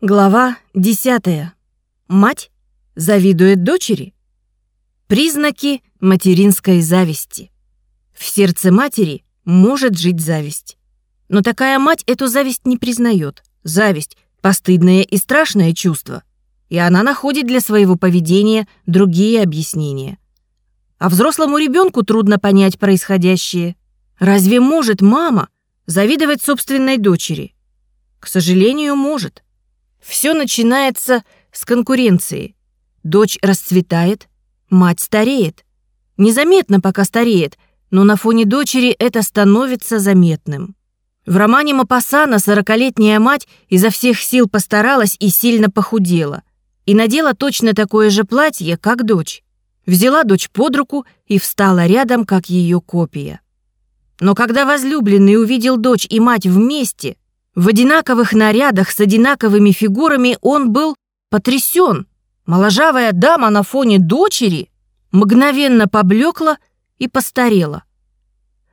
Глава 10. Мать завидует дочери. Признаки материнской зависти. В сердце матери может жить зависть. Но такая мать эту зависть не признает. Зависть – постыдное и страшное чувство. И она находит для своего поведения другие объяснения. А взрослому ребенку трудно понять происходящее. Разве может мама завидовать собственной дочери? К сожалению, может. Все начинается с конкуренции. Дочь расцветает, мать стареет. Незаметно пока стареет, но на фоне дочери это становится заметным. В романе Мапасана сорокалетняя мать изо всех сил постаралась и сильно похудела. И надела точно такое же платье, как дочь. Взяла дочь под руку и встала рядом, как ее копия. Но когда возлюбленный увидел дочь и мать вместе, в одинаковых нарядах с одинаковыми фигурами он был потрясен. Моложавая дама на фоне дочери мгновенно поблекла и постарела.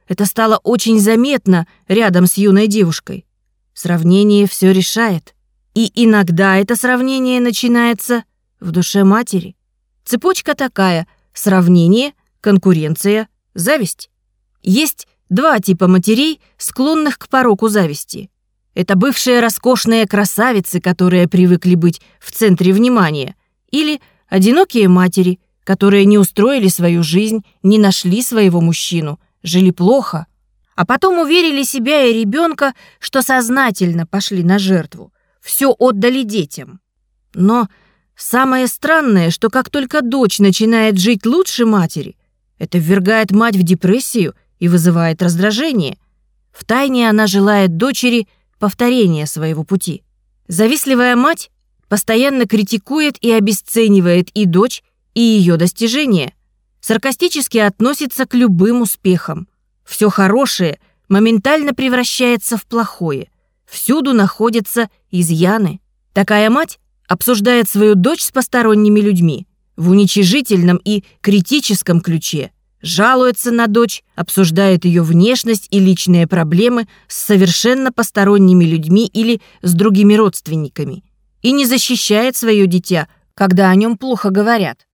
Это стало очень заметно рядом с юной девушкой. Сравнение все решает. И иногда это сравнение начинается в душе матери. Цепочка такая — сравнение, конкуренция, зависть. Есть два типа матерей, склонных к пороку зависти. Это бывшие роскошные красавицы, которые привыкли быть в центре внимания, или одинокие матери, которые не устроили свою жизнь, не нашли своего мужчину, жили плохо, а потом уверили себя и ребенка, что сознательно пошли на жертву, все отдали детям. Но самое странное, что как только дочь начинает жить лучше матери, это ввергает мать в депрессию и вызывает раздражение. Втайне она желает дочери повторение своего пути. Завистливая мать постоянно критикует и обесценивает и дочь, и ее достижения. Саркастически относится к любым успехам. Все хорошее моментально превращается в плохое. Всюду находятся изъяны. Такая мать обсуждает свою дочь с посторонними людьми в уничижительном и критическом ключе, жалуется на дочь, обсуждает ее внешность и личные проблемы с совершенно посторонними людьми или с другими родственниками и не защищает свое дитя, когда о нем плохо говорят.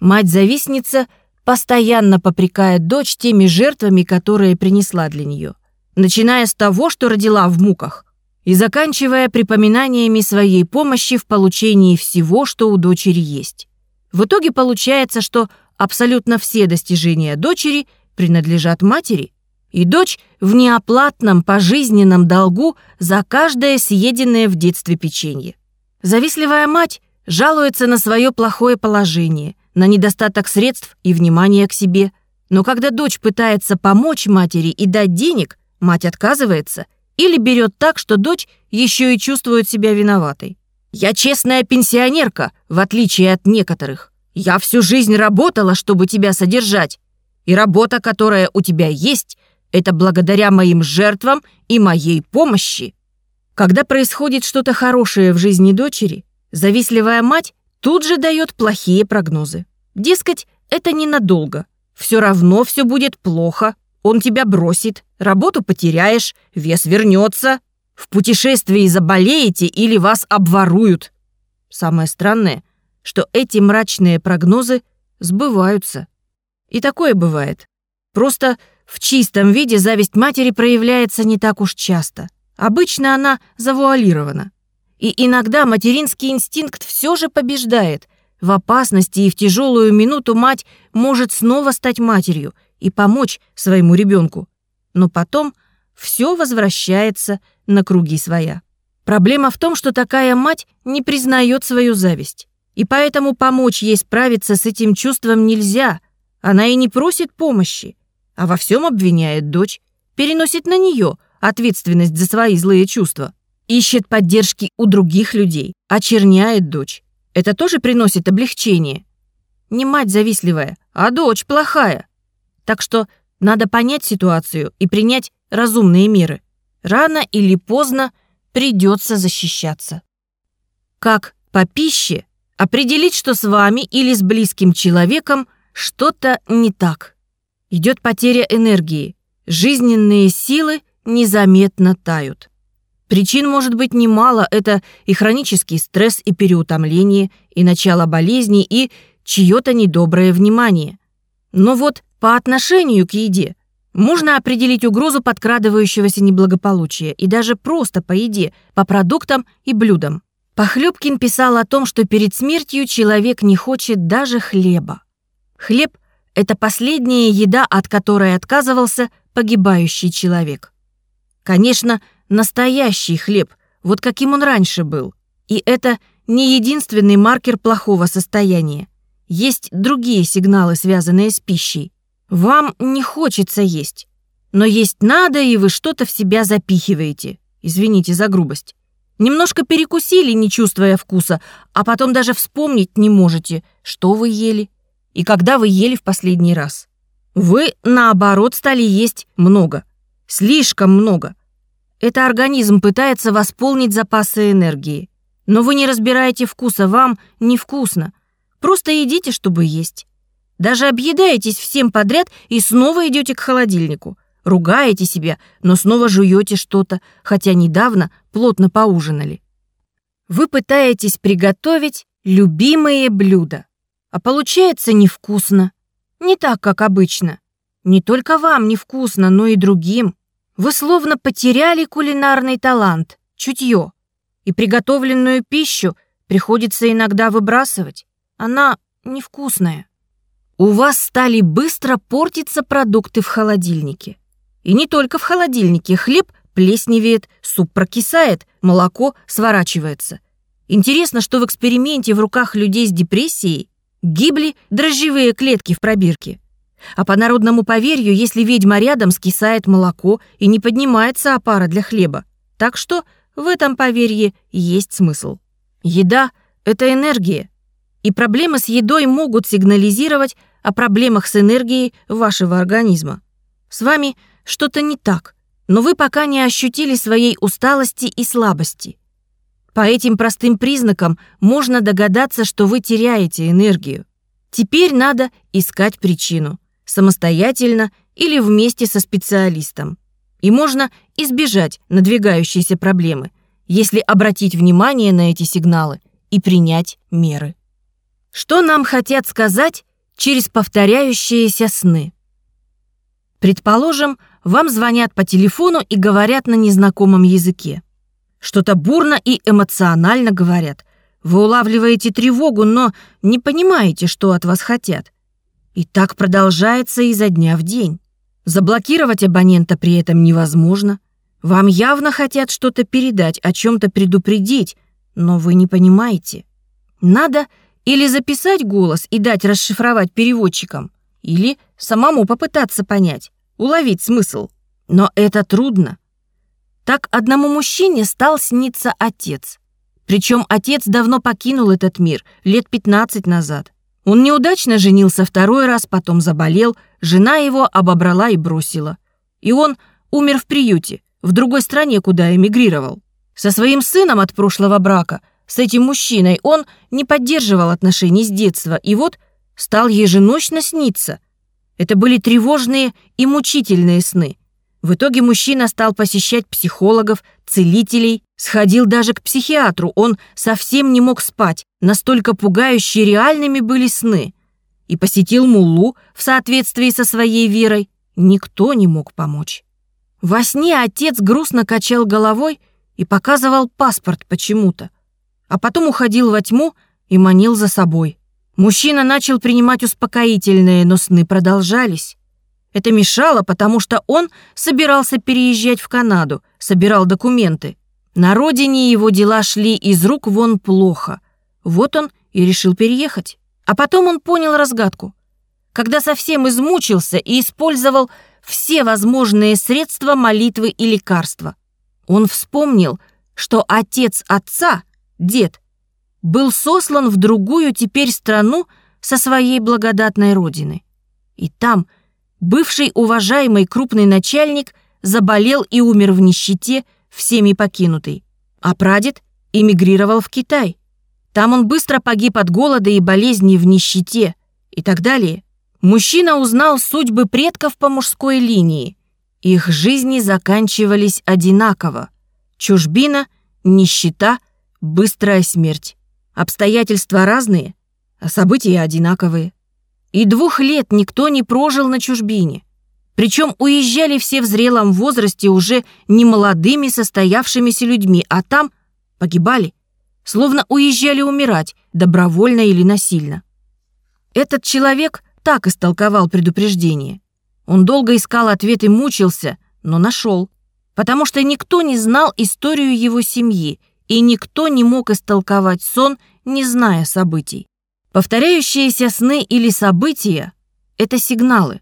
Мать-завистница постоянно попрекает дочь теми жертвами, которые принесла для нее, начиная с того, что родила в муках, и заканчивая припоминаниями своей помощи в получении всего, что у дочери есть. В итоге получается, что абсолютно все достижения дочери принадлежат матери, и дочь в неоплатном пожизненном долгу за каждое съеденное в детстве печенье. Завистливая мать жалуется на свое плохое положение, на недостаток средств и внимания к себе. Но когда дочь пытается помочь матери и дать денег, мать отказывается или берет так, что дочь еще и чувствует себя виноватой. «Я честная пенсионерка, в отличие от некоторых», я всю жизнь работала, чтобы тебя содержать. И работа, которая у тебя есть, это благодаря моим жертвам и моей помощи. Когда происходит что-то хорошее в жизни дочери, завистливая мать тут же дает плохие прогнозы. Дескать, это ненадолго. Все равно все будет плохо. Он тебя бросит, работу потеряешь, вес вернется. В путешествии заболеете или вас обворуют. Самое странное, что эти мрачные прогнозы сбываются. И такое бывает. Просто в чистом виде зависть матери проявляется не так уж часто. Обычно она завуалирована. И иногда материнский инстинкт все же побеждает. В опасности и в тяжелую минуту мать может снова стать матерью и помочь своему ребенку. Но потом все возвращается на круги своя. Проблема в том, что такая мать не признает свою зависть. И поэтому помочь ей справиться с этим чувством нельзя. Она и не просит помощи, а во всем обвиняет дочь, переносит на нее ответственность за свои злые чувства, ищет поддержки у других людей, очерняет дочь. Это тоже приносит облегчение. Не мать завистливая, а дочь плохая. Так что надо понять ситуацию и принять разумные меры. Рано или поздно придется защищаться. Как по пище Определить, что с вами или с близким человеком что-то не так. Идет потеря энергии. Жизненные силы незаметно тают. Причин может быть немало. Это и хронический стресс, и переутомление, и начало болезни, и чье-то недоброе внимание. Но вот по отношению к еде можно определить угрозу подкрадывающегося неблагополучия и даже просто по еде, по продуктам и блюдам. Похлебкин писал о том, что перед смертью человек не хочет даже хлеба. Хлеб – это последняя еда, от которой отказывался погибающий человек. Конечно, настоящий хлеб, вот каким он раньше был. И это не единственный маркер плохого состояния. Есть другие сигналы, связанные с пищей. Вам не хочется есть, но есть надо, и вы что-то в себя запихиваете. Извините за грубость. Немножко перекусили, не чувствуя вкуса, а потом даже вспомнить не можете, что вы ели и когда вы ели в последний раз. Вы, наоборот, стали есть много, слишком много. Это организм пытается восполнить запасы энергии. Но вы не разбираете вкуса, вам невкусно. Просто едите, чтобы есть. Даже объедаетесь всем подряд и снова идете к холодильнику. Ругаете себя, но снова жуете что-то, хотя недавно плотно поужинали. Вы пытаетесь приготовить любимые блюда, а получается невкусно. Не так, как обычно. Не только вам невкусно, но и другим. Вы словно потеряли кулинарный талант, чутье. И приготовленную пищу приходится иногда выбрасывать. Она невкусная. У вас стали быстро портиться продукты в холодильнике. И не только в холодильнике. Хлеб плесневеет, суп прокисает, молоко сворачивается. Интересно, что в эксперименте в руках людей с депрессией гибли дрожжевые клетки в пробирке. А по народному поверью, если ведьма рядом, скисает молоко и не поднимается опара для хлеба. Так что в этом поверье есть смысл. Еда — это энергия. И проблемы с едой могут сигнализировать о проблемах с энергией вашего организма. С вами что-то не так, но вы пока не ощутили своей усталости и слабости. По этим простым признакам можно догадаться, что вы теряете энергию. Теперь надо искать причину – самостоятельно или вместе со специалистом. И можно избежать надвигающейся проблемы, если обратить внимание на эти сигналы и принять меры. Что нам хотят сказать через повторяющиеся сны? Предположим, вам звонят по телефону и говорят на незнакомом языке. Что-то бурно и эмоционально говорят. Вы улавливаете тревогу, но не понимаете, что от вас хотят. И так продолжается изо дня в день. Заблокировать абонента при этом невозможно. Вам явно хотят что-то передать, о чем-то предупредить, но вы не понимаете. Надо или записать голос и дать расшифровать переводчикам, или самому попытаться понять, уловить смысл. Но это трудно. Так одному мужчине стал сниться отец. Причем отец давно покинул этот мир, лет 15 назад. Он неудачно женился второй раз, потом заболел, жена его обобрала и бросила. И он умер в приюте, в другой стране, куда эмигрировал. Со своим сыном от прошлого брака, с этим мужчиной, он не поддерживал отношений с детства, и вот стал еженочно сниться. Это были тревожные и мучительные сны. В итоге мужчина стал посещать психологов, целителей, сходил даже к психиатру. Он совсем не мог спать, настолько пугающие реальными были сны. И посетил Муллу в соответствии со своей верой. Никто не мог помочь. Во сне отец грустно качал головой и показывал паспорт почему-то. А потом уходил во тьму и манил за собой. Мужчина начал принимать успокоительные, но сны продолжались. Это мешало, потому что он собирался переезжать в Канаду, собирал документы. На родине его дела шли из рук вон плохо. Вот он и решил переехать. А потом он понял разгадку. Когда совсем измучился и использовал все возможные средства молитвы и лекарства. Он вспомнил, что отец отца, дед, был сослан в другую теперь страну со своей благодатной родины. И там – Бывший уважаемый крупный начальник заболел и умер в нищете, всеми покинутый. А прадед эмигрировал в Китай. Там он быстро погиб от голода и болезней в нищете и так далее. Мужчина узнал судьбы предков по мужской линии. Их жизни заканчивались одинаково. Чужбина, нищета, быстрая смерть. Обстоятельства разные, а события одинаковые. И двух лет никто не прожил на чужбине. Причем уезжали все в зрелом возрасте уже не молодыми состоявшимися людьми, а там погибали, словно уезжали умирать, добровольно или насильно. Этот человек так истолковал предупреждение. Он долго искал ответ и мучился, но нашел, потому что никто не знал историю его семьи, и никто не мог истолковать сон, не зная событий. Повторяющиеся сны или события — это сигналы.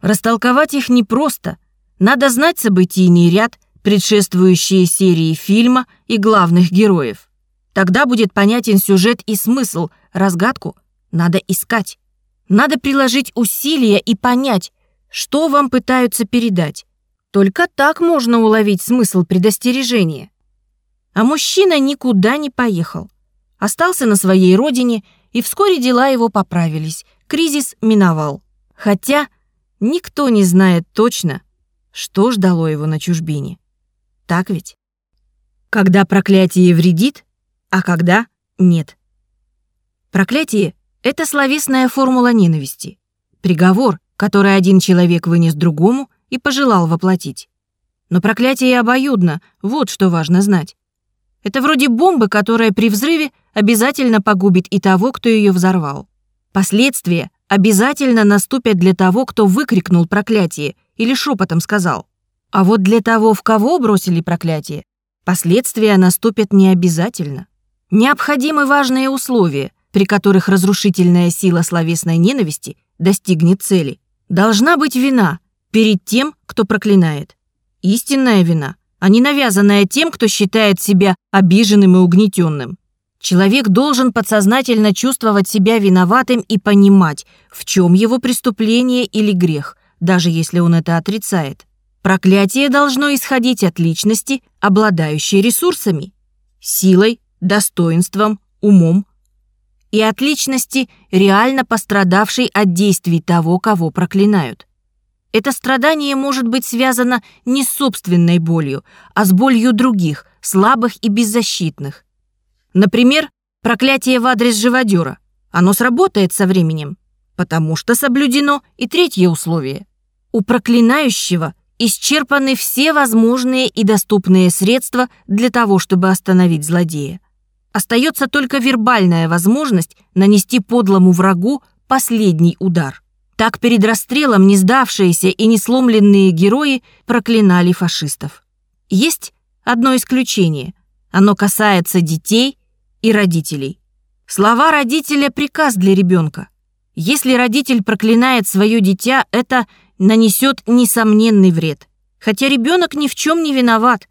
Растолковать их непросто. Надо знать событийный ряд, предшествующие серии фильма и главных героев. Тогда будет понятен сюжет и смысл, разгадку надо искать. Надо приложить усилия и понять, что вам пытаются передать. Только так можно уловить смысл предостережения. А мужчина никуда не поехал. Остался на своей родине, и вскоре дела его поправились. Кризис миновал. Хотя никто не знает точно, что ждало его на чужбине. Так ведь? Когда проклятие вредит, а когда нет. Проклятие — это словесная формула ненависти. Приговор, который один человек вынес другому и пожелал воплотить. Но проклятие обоюдно, вот что важно знать. Это вроде бомбы, которая при взрыве обязательно погубит и того, кто ее взорвал. Последствия обязательно наступят для того, кто выкрикнул проклятие или шепотом сказал. А вот для того, в кого бросили проклятие, последствия наступят не обязательно. Необходимы важные условия, при которых разрушительная сила словесной ненависти достигнет цели. Должна быть вина перед тем, кто проклинает. Истинная вина, а не навязанная тем, кто считает себя обиженным и угнетенным. Человек должен подсознательно чувствовать себя виноватым и понимать, в чем его преступление или грех, даже если он это отрицает. Проклятие должно исходить от личности, обладающей ресурсами, силой, достоинством, умом и от личности, реально пострадавшей от действий того, кого проклинают. Это страдание может быть связано не с собственной болью, а с болью других, слабых и беззащитных. Например, проклятие в адрес живодера. Оно сработает со временем, потому что соблюдено и третье условие. У проклинающего исчерпаны все возможные и доступные средства для того, чтобы остановить злодея. Остается только вербальная возможность нанести подлому врагу последний удар. Так перед расстрелом не сдавшиеся и не сломленные герои проклинали фашистов. Есть одно исключение. Оно касается детей и родителей. Слова родителя – приказ для ребенка. Если родитель проклинает свое дитя, это нанесет несомненный вред. Хотя ребенок ни в чем не виноват.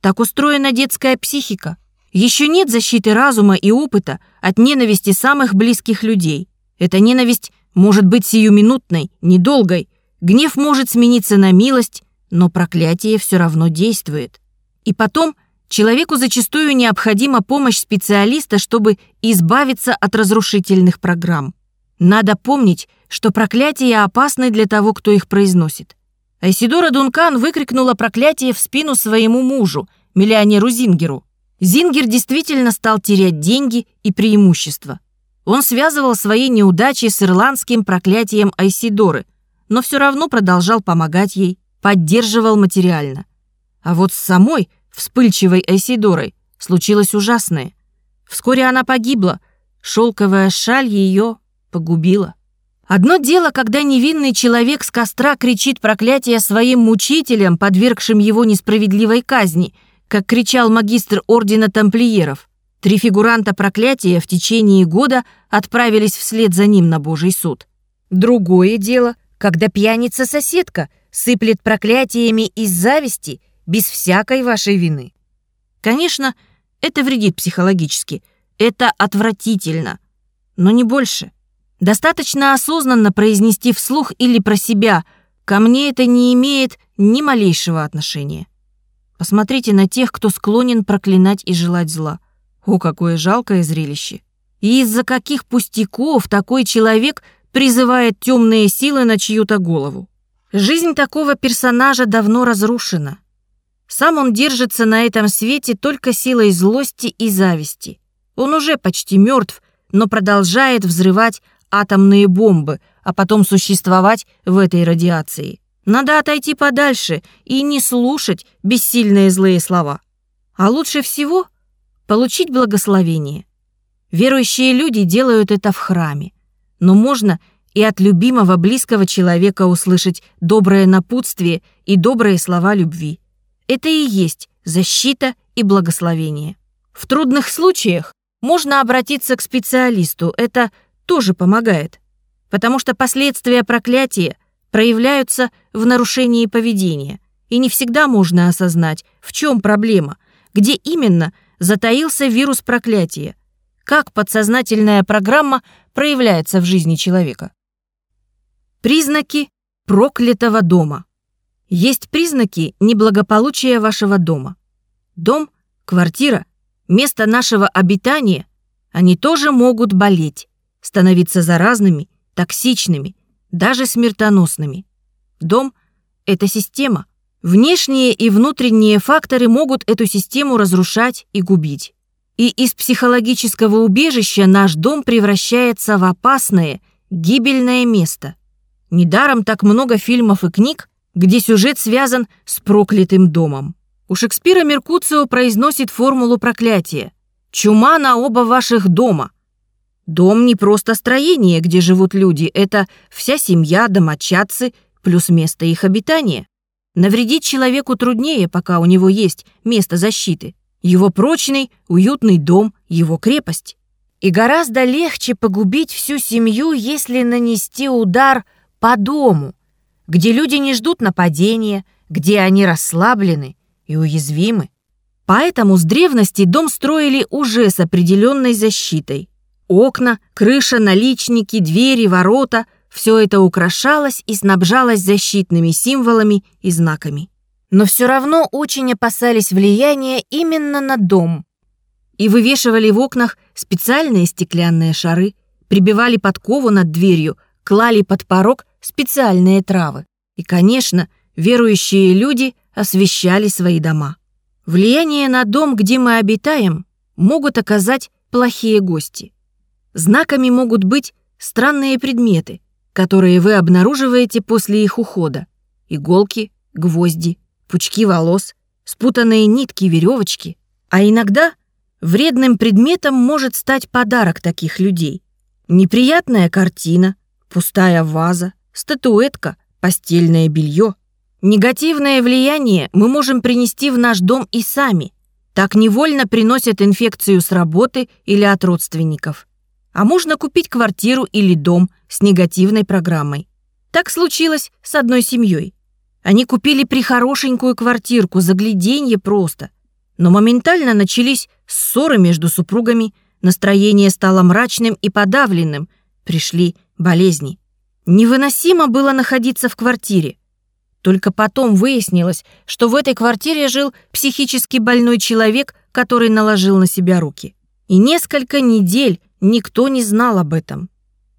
Так устроена детская психика. Еще нет защиты разума и опыта от ненависти самых близких людей. Эта ненависть может быть сиюминутной, недолгой. Гнев может смениться на милость, но проклятие все равно действует. И потом человеку зачастую необходима помощь специалиста, чтобы избавиться от разрушительных программ. Надо помнить, что проклятия опасны для того, кто их произносит. Айсидора Дункан выкрикнула проклятие в спину своему мужу, миллионеру Зингеру. Зингер действительно стал терять деньги и преимущества. Он связывал свои неудачи с ирландским проклятием Айсидоры, но все равно продолжал помогать ей, поддерживал материально. А вот с самой вспыльчивой Айсидорой случилось ужасное. Вскоре она погибла, шелковая шаль ее погубила. Одно дело, когда невинный человек с костра кричит проклятие своим мучителям, подвергшим его несправедливой казни – как кричал магистр ордена тамплиеров. Три фигуранта проклятия в течение года отправились вслед за ним на Божий суд. Другое дело, когда пьяница-соседка сыплет проклятиями из зависти без всякой вашей вины. Конечно, это вредит психологически, это отвратительно, но не больше. Достаточно осознанно произнести вслух или про себя «ко мне это не имеет ни малейшего отношения». Посмотрите на тех, кто склонен проклинать и желать зла. О, какое жалкое зрелище! И из-за каких пустяков такой человек призывает темные силы на чью-то голову? Жизнь такого персонажа давно разрушена. Сам он держится на этом свете только силой злости и зависти. Он уже почти мертв, но продолжает взрывать атомные бомбы, а потом существовать в этой радиации. Надо отойти подальше и не слушать бессильные злые слова. А лучше всего получить благословение. Верующие люди делают это в храме. Но можно и от любимого близкого человека услышать доброе напутствие и добрые слова любви. Это и есть защита и благословение. В трудных случаях можно обратиться к специалисту, это тоже помогает, потому что последствия проклятия проявляются в нарушении поведения, и не всегда можно осознать, в чем проблема, где именно затаился вирус проклятия, как подсознательная программа проявляется в жизни человека. Признаки проклятого дома. Есть признаки неблагополучия вашего дома. Дом, квартира, место нашего обитания, они тоже могут болеть, становиться заразными, токсичными, даже смертоносными. Дом — это система. Внешние и внутренние факторы могут эту систему разрушать и губить. И из психологического убежища наш дом превращается в опасное, гибельное место – Недаром так много фильмов и книг, где сюжет связан с проклятым домом. У Шекспира Меркуцио произносит формулу проклятия. «Чума на оба ваших дома». Дом не просто строение, где живут люди, это вся семья, домочадцы, плюс место их обитания. Навредить человеку труднее, пока у него есть место защиты. Его прочный, уютный дом, его крепость. И гораздо легче погубить всю семью, если нанести удар по дому, где люди не ждут нападения, где они расслаблены и уязвимы. Поэтому с древности дом строили уже с определенной защитой. Окна, крыша, наличники, двери, ворота – все это украшалось и снабжалось защитными символами и знаками. Но все равно очень опасались влияния именно на дом. И вывешивали в окнах специальные стеклянные шары, прибивали подкову над дверью, клали под порог специальные травы. И, конечно, верующие люди освещали свои дома. Влияние на дом, где мы обитаем, могут оказать плохие гости. Знаками могут быть странные предметы, которые вы обнаруживаете после их ухода. Иголки, гвозди, пучки волос, спутанные нитки, веревочки. А иногда вредным предметом может стать подарок таких людей. Неприятная картина, пустая ваза, статуэтка, постельное белье. Негативное влияние мы можем принести в наш дом и сами. Так невольно приносят инфекцию с работы или от родственников. А можно купить квартиру или дом с негативной программой. Так случилось с одной семьей. Они купили прихорошенькую квартирку, загляденье просто. Но моментально начались ссоры между супругами, настроение стало мрачным и подавленным, пришли болезни. Невыносимо было находиться в квартире. Только потом выяснилось, что в этой квартире жил психически больной человек, который наложил на себя руки. И несколько недель никто не знал об этом.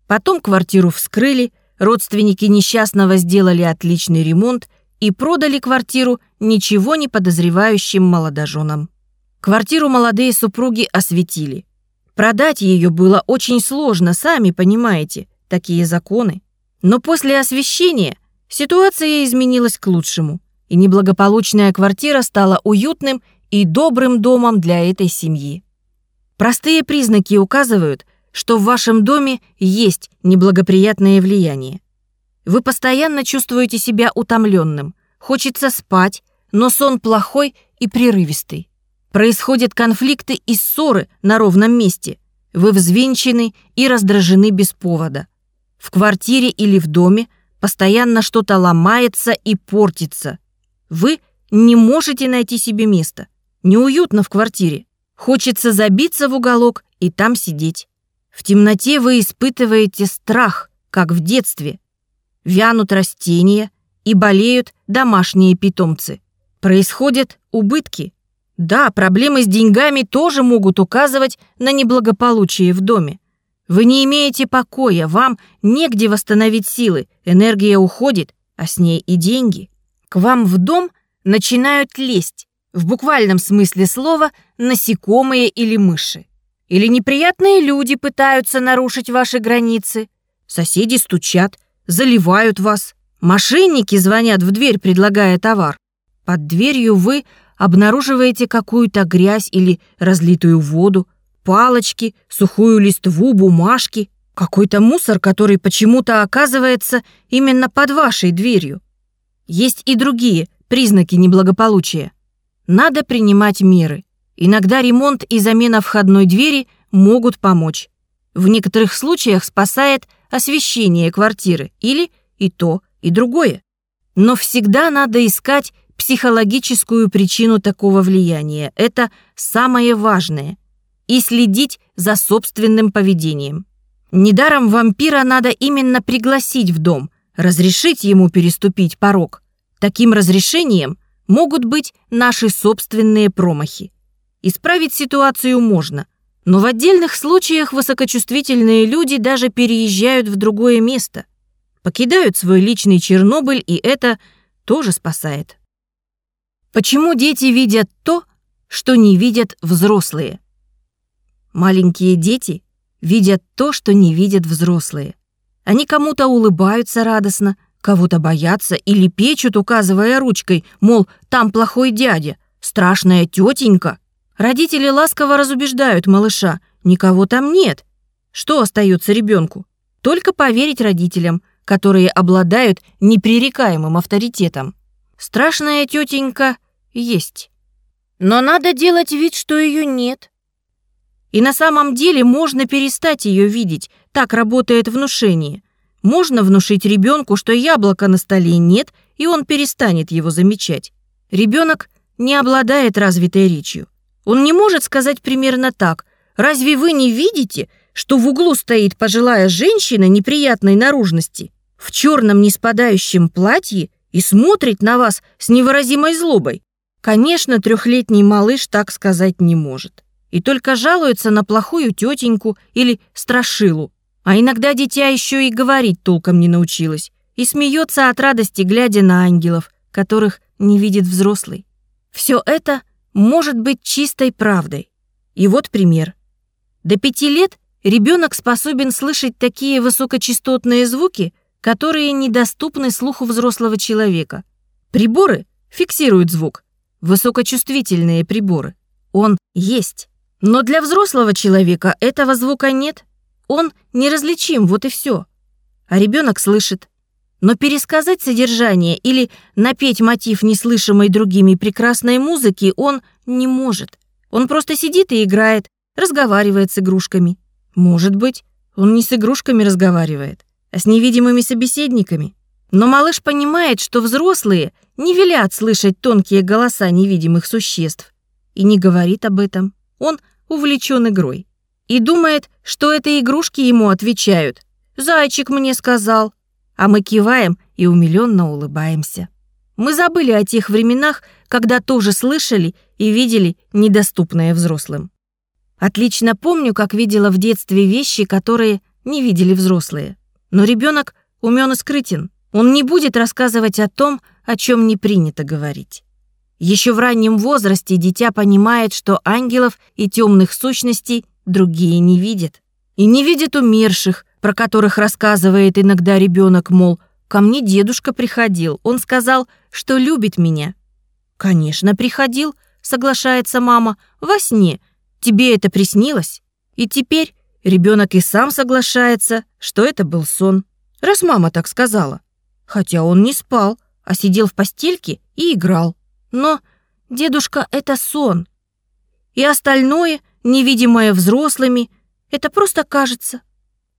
Потом квартиру вскрыли, родственники несчастного сделали отличный ремонт и продали квартиру ничего не подозревающим молодоженам. Квартиру молодые супруги осветили. Продать ее было очень сложно, сами понимаете, такие законы. Но после освещения ситуация изменилась к лучшему, и неблагополучная квартира стала уютным и добрым домом для этой семьи. Простые признаки указывают, что в вашем доме есть неблагоприятное влияние. Вы постоянно чувствуете себя утомленным, хочется спать, но сон плохой и прерывистый. Происходят конфликты и ссоры на ровном месте. Вы взвинчены и раздражены без повода. В квартире или в доме постоянно что-то ломается и портится. Вы не можете найти себе места. Неуютно в квартире. Хочется забиться в уголок и там сидеть. В темноте вы испытываете страх, как в детстве. Вянут растения и болеют домашние питомцы. Происходят убытки. Да, проблемы с деньгами тоже могут указывать на неблагополучие в доме. Вы не имеете покоя, вам негде восстановить силы, энергия уходит, а с ней и деньги. К вам в дом начинают лезть, в буквальном смысле слова, насекомые или мыши. Или неприятные люди пытаются нарушить ваши границы. Соседи стучат, заливают вас. Мошенники звонят в дверь, предлагая товар. Под дверью вы обнаруживаете какую-то грязь или разлитую воду, палочки, сухую листву, бумажки, какой-то мусор, который почему-то оказывается именно под вашей дверью. Есть и другие признаки неблагополучия. Надо принимать меры. Иногда ремонт и замена входной двери могут помочь. В некоторых случаях спасает освещение квартиры или и то, и другое. Но всегда надо искать психологическую причину такого влияния. Это самое важное. И следить за собственным поведением. Недаром вампира надо именно пригласить в дом, разрешить ему переступить порог. Таким разрешением могут быть наши собственные промахи. Исправить ситуацию можно, но в отдельных случаях высокочувствительные люди даже переезжают в другое место, покидают свой личный Чернобыль, и это тоже спасает. Почему дети видят то, что не видят взрослые? Маленькие дети видят то, что не видят взрослые. Они кому-то улыбаются радостно, кого-то боятся или печут, указывая ручкой, мол, там плохой дядя, страшная тетенька. Родители ласково разубеждают малыша, никого там нет. Что остается ребенку? Только поверить родителям, которые обладают непререкаемым авторитетом. Страшная тетенька есть. Но надо делать вид, что ее нет. И на самом деле можно перестать ее видеть, так работает внушение. Можно внушить ребенку, что яблока на столе нет, и он перестанет его замечать. Ребенок не обладает развитой речью. Он не может сказать примерно так. «Разве вы не видите, что в углу стоит пожилая женщина неприятной наружности в черном неспадающем платье и смотрит на вас с невыразимой злобой?» Конечно, трехлетний малыш так сказать не может. И только жалуется на плохую тетеньку или страшилу. А иногда дитя еще и говорить толком не научилось. И смеется от радости, глядя на ангелов, которых не видит взрослый. Все это – может быть чистой правдой. И вот пример. До пяти лет ребенок способен слышать такие высокочастотные звуки, которые недоступны слуху взрослого человека. Приборы фиксируют звук. Высокочувствительные приборы. Он есть. Но для взрослого человека этого звука нет. Он неразличим, вот и все. А ребенок слышит. Но пересказать содержание или напеть мотив неслышимой другими прекрасной музыки он не может. Он просто сидит и играет, разговаривает с игрушками. Может быть, он не с игрушками разговаривает, а с невидимыми собеседниками. Но малыш понимает, что взрослые не велят слышать тонкие голоса невидимых существ. И не говорит об этом. Он увлечен игрой. И думает, что это игрушки ему отвечают. «Зайчик мне сказал», а мы киваем и умилённо улыбаемся. Мы забыли о тех временах, когда тоже слышали и видели недоступное взрослым. Отлично помню, как видела в детстве вещи, которые не видели взрослые. Но ребенок умен и скрытен. Он не будет рассказывать о том, о чем не принято говорить. Еще в раннем возрасте дитя понимает, что ангелов и темных сущностей другие не видят. И не видят умерших, про которых рассказывает иногда ребенок, мол, ко мне дедушка приходил, он сказал, что любит меня. Конечно, приходил, соглашается мама, во сне. Тебе это приснилось? И теперь ребенок и сам соглашается, что это был сон. Раз мама так сказала. Хотя он не спал, а сидел в постельке и играл. Но дедушка — это сон. И остальное, невидимое взрослыми, это просто кажется.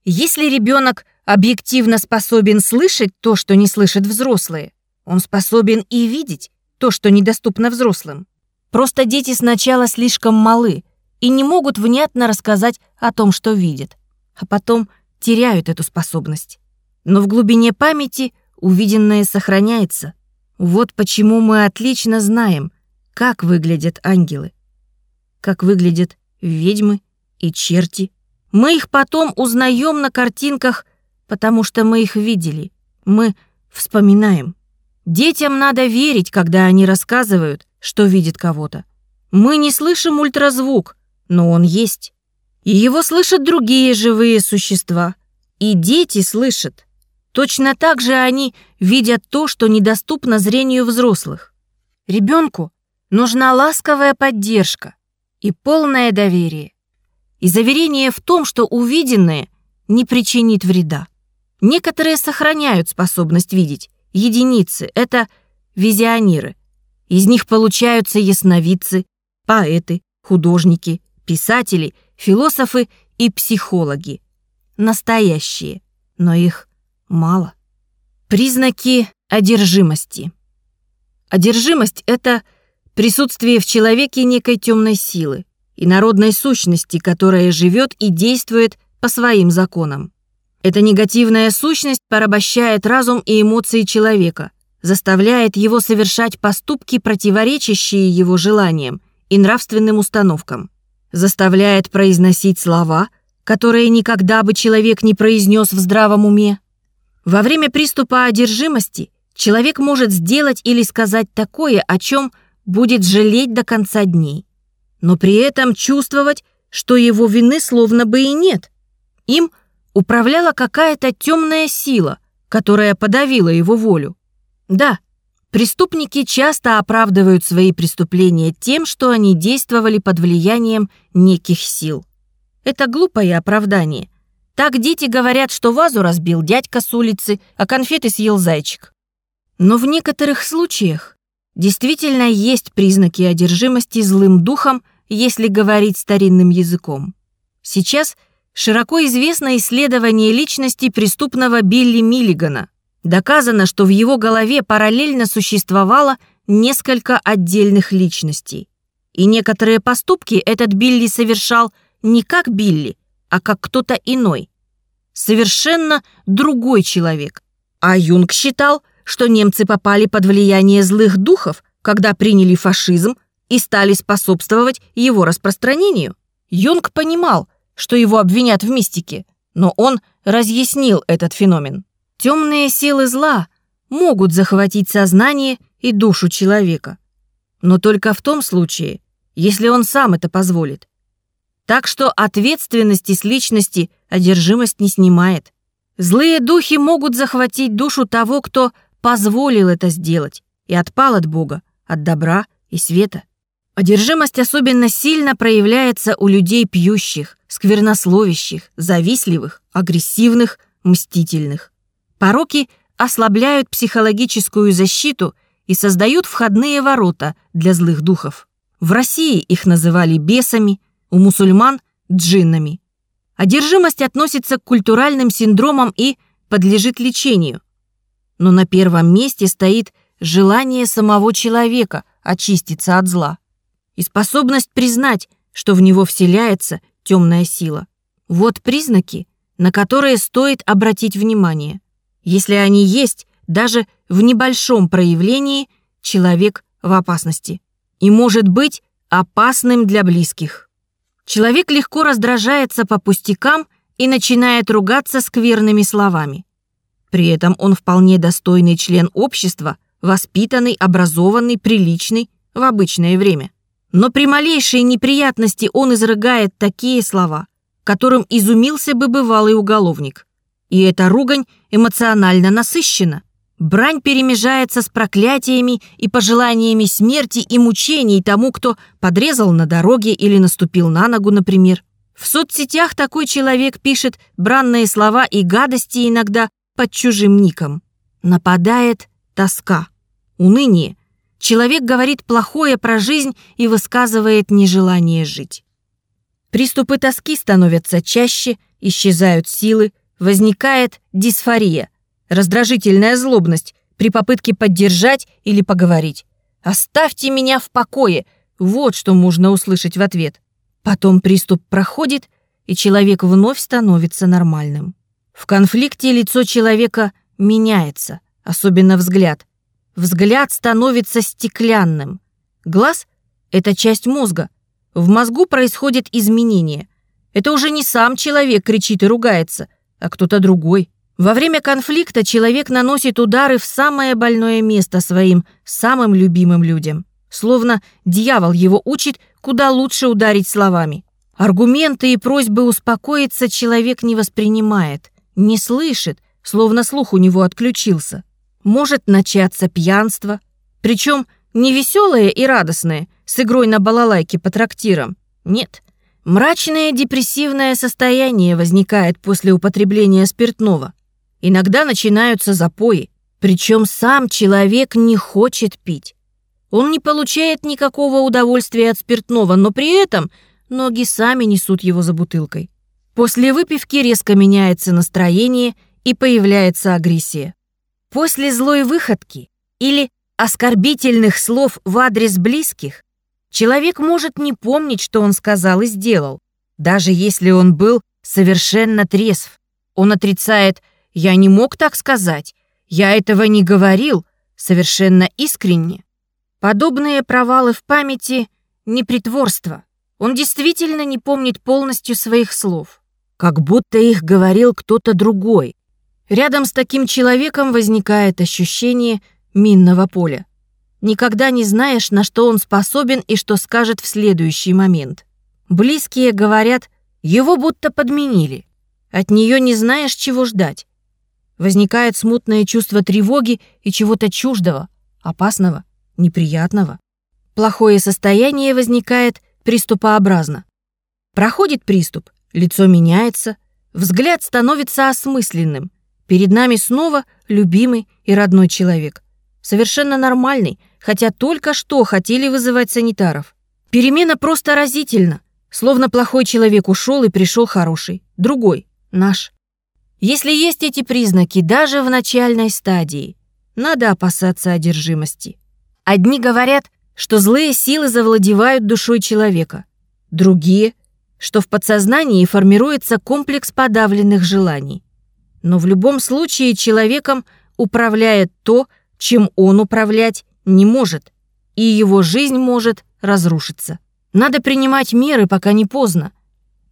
Если ребенок объективно способен слышать то, что не слышат взрослые, он способен и видеть то, что недоступно взрослым. Просто дети сначала слишком малы и не могут внятно рассказать о том, что видят, а потом теряют эту способность. Но в глубине памяти увиденное сохраняется. Вот почему мы отлично знаем, как выглядят ангелы, как выглядят ведьмы и черти, мы их потом узнаем на картинках, потому что мы их видели. Мы вспоминаем. Детям надо верить, когда они рассказывают, что видят кого-то. Мы не слышим ультразвук, но он есть. И его слышат другие живые существа. И дети слышат. Точно так же они видят то, что недоступно зрению взрослых. Ребенку нужна ласковая поддержка и полное доверие. И заверение в том, что увиденное не причинит вреда. Некоторые сохраняют способность видеть. Единицы — это визионеры. Из них получаются ясновидцы, поэты, художники, писатели, философы и психологи. Настоящие, но их мало. Признаки одержимости. Одержимость — это присутствие в человеке некой темной силы и народной сущности, которая живет и действует по своим законам. Эта негативная сущность порабощает разум и эмоции человека, заставляет его совершать поступки, противоречащие его желаниям и нравственным установкам, заставляет произносить слова, которые никогда бы человек не произнес в здравом уме. Во время приступа одержимости человек может сделать или сказать такое, о чем будет жалеть до конца дней, но при этом чувствовать, что его вины словно бы и нет. Им управляла какая-то темная сила, которая подавила его волю. Да, преступники часто оправдывают свои преступления тем, что они действовали под влиянием неких сил. Это глупое оправдание. Так дети говорят, что вазу разбил дядька с улицы, а конфеты съел зайчик. Но в некоторых случаях действительно есть признаки одержимости злым духом, если говорить старинным языком. Сейчас широко известно исследование личности преступного Билли Миллигана. Доказано, что в его голове параллельно существовало несколько отдельных личностей. И некоторые поступки этот Билли совершал не как Билли, а как кто-то иной. Совершенно другой человек. А Юнг считал, что немцы попали под влияние злых духов, когда приняли фашизм и стали способствовать его распространению. Юнг понимал, что его обвинят в мистике, но он разъяснил этот феномен. Темные силы зла могут захватить сознание и душу человека, но только в том случае, если он сам это позволит. Так что ответственности с личности одержимость не снимает. Злые духи могут захватить душу того, кто позволил это сделать и отпал от Бога, от добра и света. Одержимость особенно сильно проявляется у людей пьющих, сквернословящих, завистливых, агрессивных, мстительных. Пороки ослабляют психологическую защиту и создают входные ворота для злых духов. В России их называли бесами, у мусульман – джиннами. Одержимость относится к культуральным синдромам и подлежит лечению. Но на первом месте стоит желание самого человека очиститься от зла и способность признать, что в него вселяется темная сила. Вот признаки, на которые стоит обратить внимание. Если они есть, даже в небольшом проявлении человек в опасности и может быть опасным для близких. Человек легко раздражается по пустякам и начинает ругаться скверными словами. При этом он вполне достойный член общества, воспитанный, образованный, приличный в обычное время. Но при малейшей неприятности он изрыгает такие слова, которым изумился бы бывалый уголовник. И эта ругань эмоционально насыщена. Брань перемежается с проклятиями и пожеланиями смерти и мучений тому, кто подрезал на дороге или наступил на ногу, например. В соцсетях такой человек пишет бранные слова и гадости иногда под чужим ником. Нападает тоска, уныние. Человек говорит плохое про жизнь и высказывает нежелание жить. Приступы тоски становятся чаще, исчезают силы, возникает дисфория, раздражительная злобность при попытке поддержать или поговорить. «Оставьте меня в покое!» Вот что можно услышать в ответ. Потом приступ проходит, и человек вновь становится нормальным. В конфликте лицо человека меняется, особенно взгляд. Взгляд становится стеклянным. Глаз — это часть мозга. В мозгу происходит изменение. Это уже не сам человек кричит и ругается, а кто-то другой. Во время конфликта человек наносит удары в самое больное место своим самым любимым людям. Словно дьявол его учит, куда лучше ударить словами. Аргументы и просьбы успокоиться человек не воспринимает, не слышит, словно слух у него отключился. Может начаться пьянство, причем не веселое и радостное, с игрой на балалайке по трактирам. Нет, мрачное депрессивное состояние возникает после употребления спиртного. Иногда начинаются запои, причем сам человек не хочет пить. Он не получает никакого удовольствия от спиртного, но при этом ноги сами несут его за бутылкой. После выпивки резко меняется настроение и появляется агрессия. После злой выходки или оскорбительных слов в адрес близких человек может не помнить, что он сказал и сделал, даже если он был совершенно трезв. Он отрицает «я не мог так сказать», «я этого не говорил», совершенно искренне. Подобные провалы в памяти — не притворство. Он действительно не помнит полностью своих слов. Как будто их говорил кто-то другой. Рядом с таким человеком возникает ощущение минного поля. Никогда не знаешь, на что он способен и что скажет в следующий момент. Близкие говорят, его будто подменили. От нее не знаешь, чего ждать. Возникает смутное чувство тревоги и чего-то чуждого, опасного неприятного. Плохое состояние возникает приступообразно. Проходит приступ, лицо меняется, взгляд становится осмысленным. Перед нами снова любимый и родной человек. Совершенно нормальный, хотя только что хотели вызывать санитаров. Перемена просто разительна, словно плохой человек ушел и пришел хороший, другой, наш. Если есть эти признаки даже в начальной стадии, надо опасаться одержимости. Одни говорят, что злые силы завладевают душой человека, другие, что в подсознании формируется комплекс подавленных желаний. Но в любом случае человеком управляет то, чем он управлять не может, и его жизнь может разрушиться. Надо принимать меры, пока не поздно,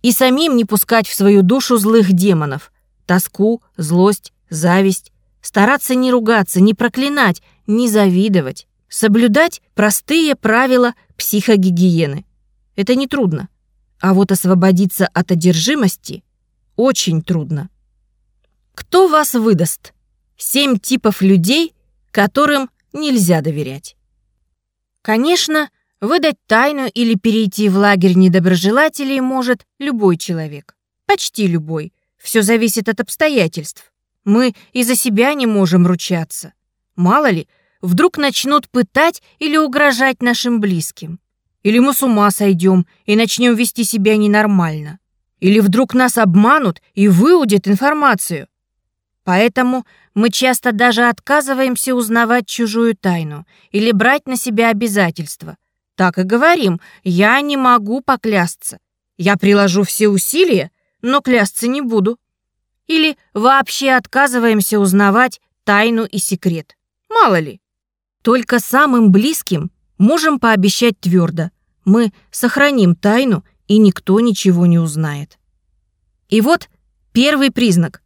и самим не пускать в свою душу злых демонов, тоску, злость, зависть, стараться не ругаться, не проклинать, не завидовать. Соблюдать простые правила психогигиены. Это не трудно. А вот освободиться от одержимости очень трудно. Кто вас выдаст? Семь типов людей, которым нельзя доверять. Конечно, выдать тайну или перейти в лагерь недоброжелателей может любой человек. Почти любой. Все зависит от обстоятельств. Мы и за себя не можем ручаться. Мало ли, вдруг начнут пытать или угрожать нашим близким. Или мы с ума сойдем и начнем вести себя ненормально. Или вдруг нас обманут и выудят информацию. Поэтому мы часто даже отказываемся узнавать чужую тайну или брать на себя обязательства. Так и говорим, я не могу поклясться. Я приложу все усилия, но клясться не буду. Или вообще отказываемся узнавать тайну и секрет. Мало ли. Только самым близким можем пообещать твердо. Мы сохраним тайну, и никто ничего не узнает. И вот первый признак.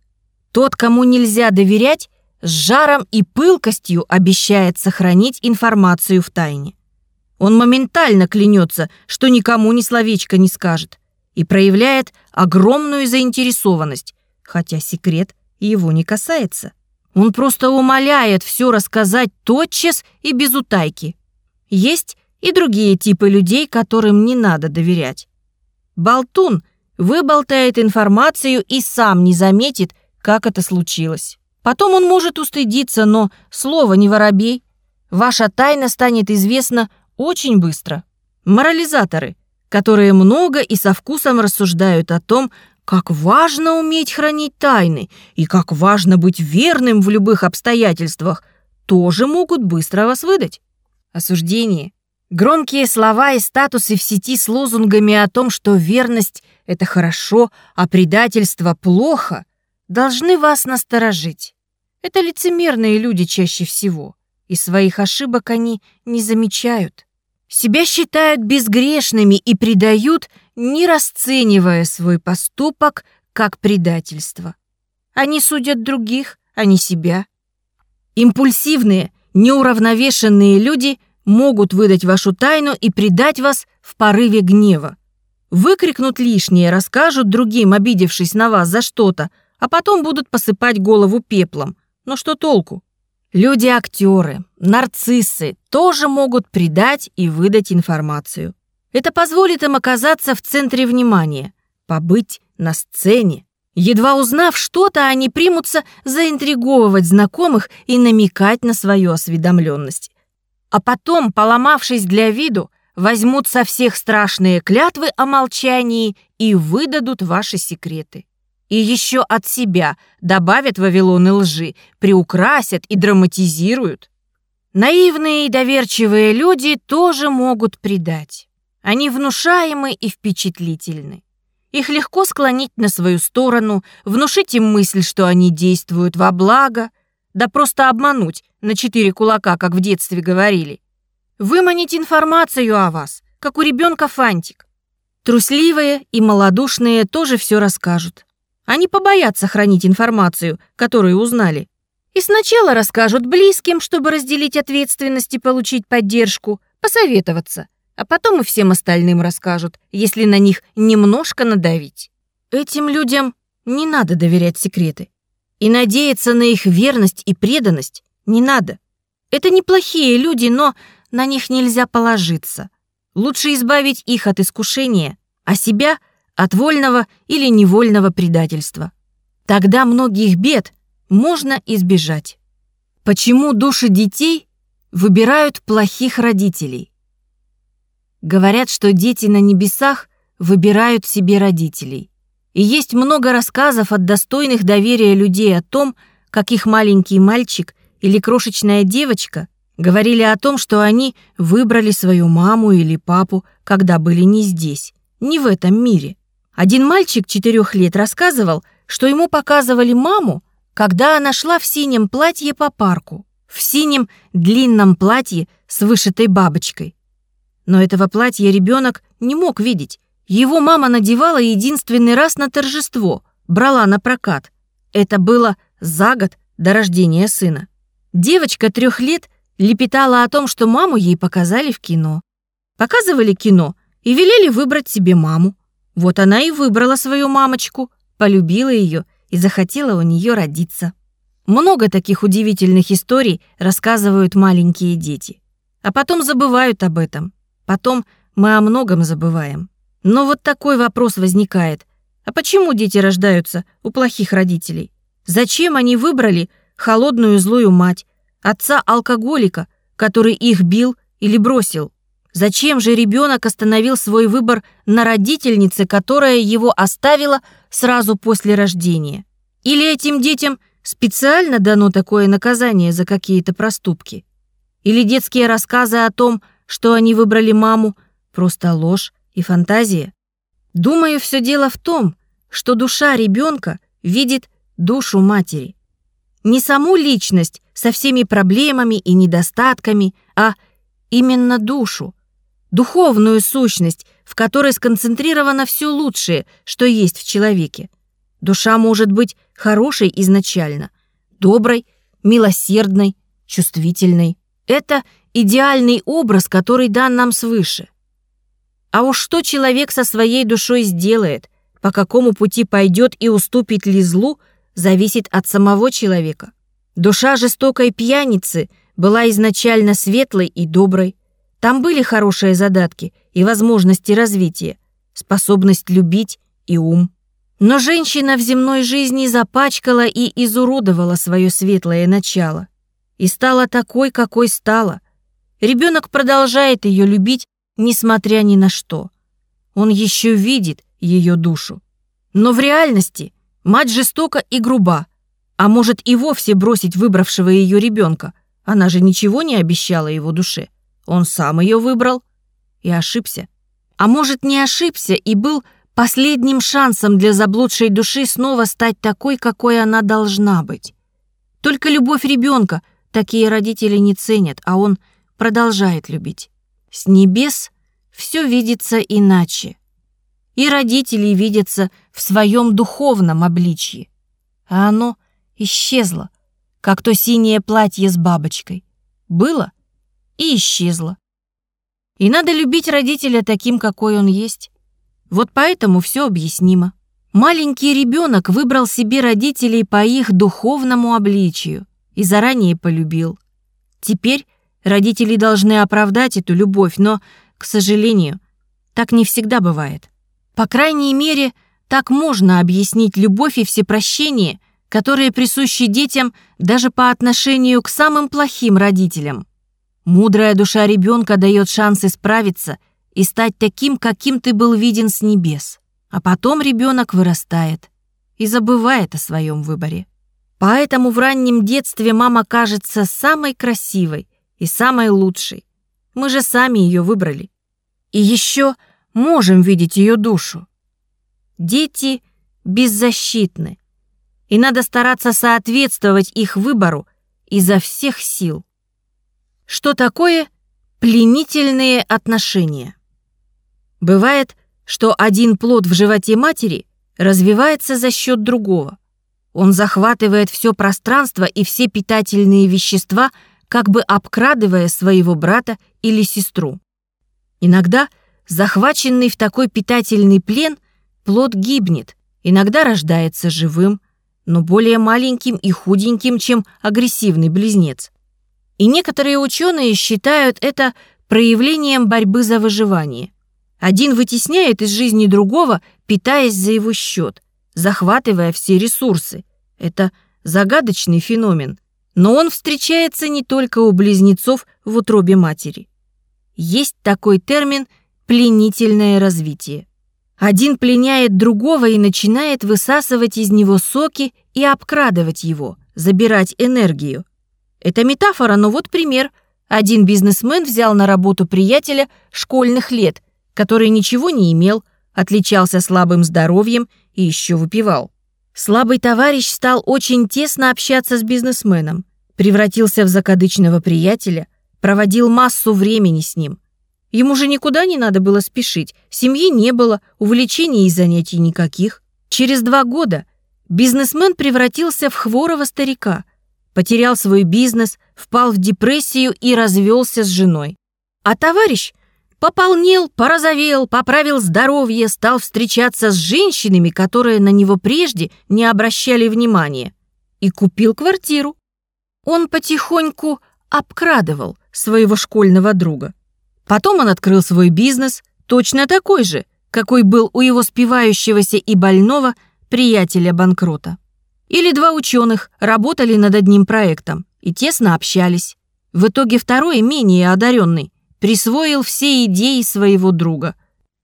Тот, кому нельзя доверять, с жаром и пылкостью обещает сохранить информацию в тайне. Он моментально клянется, что никому ни словечко не скажет, и проявляет огромную заинтересованность, хотя секрет его не касается. Он просто умоляет все рассказать тотчас и без утайки. Есть и другие типы людей, которым не надо доверять. Болтун выболтает информацию и сам не заметит, как это случилось. Потом он может устыдиться, но слово не воробей. Ваша тайна станет известна очень быстро. Морализаторы, которые много и со вкусом рассуждают о том, как важно уметь хранить тайны и как важно быть верным в любых обстоятельствах, тоже могут быстро вас выдать. Осуждение. Громкие слова и статусы в сети с лозунгами о том, что верность — это хорошо, а предательство — плохо, должны вас насторожить. Это лицемерные люди чаще всего, и своих ошибок они не замечают. Себя считают безгрешными и предают, не расценивая свой поступок как предательство. Они судят других, а не себя. Импульсивные, неуравновешенные люди могут выдать вашу тайну и предать вас в порыве гнева. Выкрикнут лишнее, расскажут другим, обидевшись на вас за что-то, а потом будут посыпать голову пеплом. Но что толку? Люди-актеры, нарциссы тоже могут предать и выдать информацию. Это позволит им оказаться в центре внимания, побыть на сцене. Едва узнав что-то, они примутся заинтриговывать знакомых и намекать на свою осведомленность. А потом, поломавшись для виду, возьмут со всех страшные клятвы о молчании и выдадут ваши секреты. И еще от себя добавят Вавилоны лжи, приукрасят и драматизируют. Наивные и доверчивые люди тоже могут предать. Они внушаемы и впечатлительны. Их легко склонить на свою сторону, внушить им мысль, что они действуют во благо, да просто обмануть на четыре кулака, как в детстве говорили. Выманить информацию о вас, как у ребенка фантик. Трусливые и малодушные тоже все расскажут. Они побоятся хранить информацию, которую узнали. И сначала расскажут близким, чтобы разделить ответственность и получить поддержку, посоветоваться – а потом и всем остальным расскажут, если на них немножко надавить. Этим людям не надо доверять секреты. И надеяться на их верность и преданность не надо. Это неплохие люди, но на них нельзя положиться. Лучше избавить их от искушения, а себя от вольного или невольного предательства. Тогда многих бед можно избежать. Почему души детей выбирают плохих родителей? Говорят, что дети на небесах выбирают себе родителей. И есть много рассказов от достойных доверия людей о том, как их маленький мальчик или крошечная девочка говорили о том, что они выбрали свою маму или папу, когда были не здесь, не в этом мире. Один мальчик четырех лет рассказывал, что ему показывали маму, когда она шла в синем платье по парку, в синем длинном платье с вышитой бабочкой. Но этого платья ребенок не мог видеть. Его мама надевала единственный раз на торжество, брала на прокат. Это было за год до рождения сына. Девочка трех лет лепетала о том, что маму ей показали в кино. Показывали кино и велели выбрать себе маму. Вот она и выбрала свою мамочку, полюбила ее и захотела у нее родиться. Много таких удивительных историй рассказывают маленькие дети. А потом забывают об этом. Потом мы о многом забываем. Но вот такой вопрос возникает. А почему дети рождаются у плохих родителей? Зачем они выбрали холодную злую мать, отца-алкоголика, который их бил или бросил? Зачем же ребенок остановил свой выбор на родительнице, которая его оставила сразу после рождения? Или этим детям специально дано такое наказание за какие-то проступки? Или детские рассказы о том, что они выбрали маму, просто ложь и фантазия. Думаю, все дело в том, что душа ребенка видит душу матери. Не саму личность со всеми проблемами и недостатками, а именно душу, духовную сущность, в которой сконцентрировано все лучшее, что есть в человеке. Душа может быть хорошей изначально, доброй, милосердной, чувствительной. Это идеальный образ, который дан нам свыше. А уж что человек со своей душой сделает, по какому пути пойдет и уступит ли злу, зависит от самого человека. Душа жестокой пьяницы была изначально светлой и доброй. Там были хорошие задатки и возможности развития, способность любить и ум. Но женщина в земной жизни запачкала и изуродовала свое светлое начало. И стала такой, какой стала – Ребенок продолжает ее любить, несмотря ни на что. Он еще видит ее душу. Но в реальности мать жестока и груба, а может и вовсе бросить выбравшего ее ребенка. Она же ничего не обещала его душе. Он сам ее выбрал и ошибся. А может, не ошибся и был последним шансом для заблудшей души снова стать такой, какой она должна быть. Только любовь ребенка такие родители не ценят, а он продолжает любить. С небес все видится иначе. И родители видятся в своем духовном обличье. а оно исчезло, как то синее платье с бабочкой. Было и исчезло. И надо любить родителя таким, какой он есть. Вот поэтому все объяснимо. Маленький ребенок выбрал себе родителей по их духовному обличию и заранее полюбил. Теперь родители должны оправдать эту любовь, но, к сожалению, так не всегда бывает. По крайней мере, так можно объяснить любовь и всепрощение, которые присущи детям даже по отношению к самым плохим родителям. Мудрая душа ребенка дает шанс исправиться и стать таким, каким ты был виден с небес. А потом ребенок вырастает и забывает о своем выборе. Поэтому в раннем детстве мама кажется самой красивой и самой лучшей. Мы же сами ее выбрали. И еще можем видеть ее душу. Дети беззащитны, и надо стараться соответствовать их выбору изо всех сил. Что такое пленительные отношения? Бывает, что один плод в животе матери развивается за счет другого. Он захватывает все пространство и все питательные вещества, как бы обкрадывая своего брата или сестру. Иногда, захваченный в такой питательный плен, плод гибнет, иногда рождается живым, но более маленьким и худеньким, чем агрессивный близнец. И некоторые ученые считают это проявлением борьбы за выживание. Один вытесняет из жизни другого, питаясь за его счет, захватывая все ресурсы. Это загадочный феномен. Но он встречается не только у близнецов в утробе матери. Есть такой термин «пленительное развитие». Один пленяет другого и начинает высасывать из него соки и обкрадывать его, забирать энергию. Это метафора, но вот пример. Один бизнесмен взял на работу приятеля школьных лет, который ничего не имел, отличался слабым здоровьем и еще выпивал. Слабый товарищ стал очень тесно общаться с бизнесменом, превратился в закадычного приятеля, проводил массу времени с ним – Ему же никуда не надо было спешить, семьи не было, увлечений и занятий никаких. Через два года бизнесмен превратился в хворого старика, потерял свой бизнес, впал в депрессию и развелся с женой. А товарищ пополнел, порозовел, поправил здоровье, стал встречаться с женщинами, которые на него прежде не обращали внимания, и купил квартиру. Он потихоньку обкрадывал своего школьного друга. Потом он открыл свой бизнес, точно такой же, какой был у его спивающегося и больного приятеля-банкрота. Или два ученых работали над одним проектом и тесно общались. В итоге второй, менее одаренный, присвоил все идеи своего друга.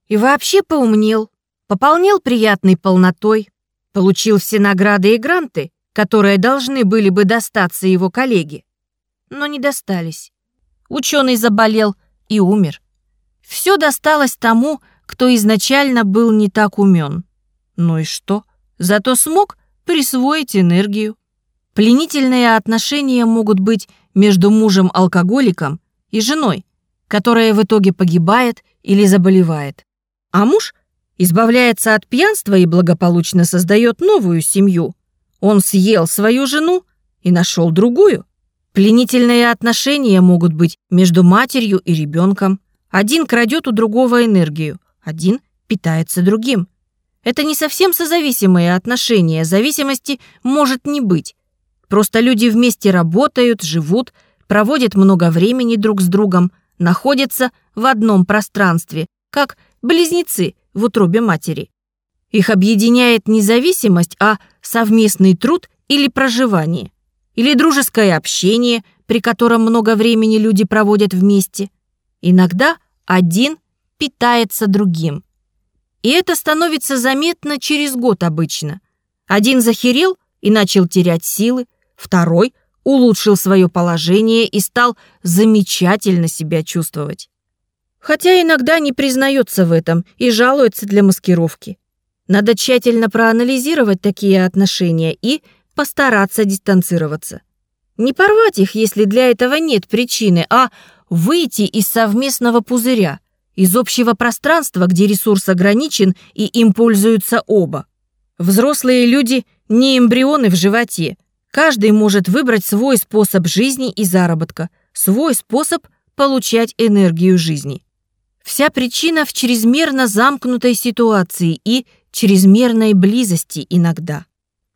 И вообще поумнел, пополнел приятной полнотой, получил все награды и гранты, которые должны были бы достаться его коллеге. Но не достались. Ученый заболел, и умер. Все досталось тому, кто изначально был не так умен. Ну и что? Зато смог присвоить энергию. Пленительные отношения могут быть между мужем-алкоголиком и женой, которая в итоге погибает или заболевает. А муж избавляется от пьянства и благополучно создает новую семью. Он съел свою жену и нашел другую. Пленительные отношения могут быть между матерью и ребенком. Один крадет у другого энергию, один питается другим. Это не совсем созависимые отношения, зависимости может не быть. Просто люди вместе работают, живут, проводят много времени друг с другом, находятся в одном пространстве, как близнецы в утробе матери. Их объединяет не зависимость, а совместный труд или проживание или дружеское общение, при котором много времени люди проводят вместе. Иногда один питается другим. И это становится заметно через год обычно. Один захерел и начал терять силы, второй улучшил свое положение и стал замечательно себя чувствовать. Хотя иногда не признается в этом и жалуется для маскировки. Надо тщательно проанализировать такие отношения и постараться дистанцироваться. Не порвать их, если для этого нет причины, а выйти из совместного пузыря, из общего пространства, где ресурс ограничен и им пользуются оба. Взрослые люди не эмбрионы в животе. Каждый может выбрать свой способ жизни и заработка, свой способ получать энергию жизни. Вся причина в чрезмерно замкнутой ситуации и чрезмерной близости иногда.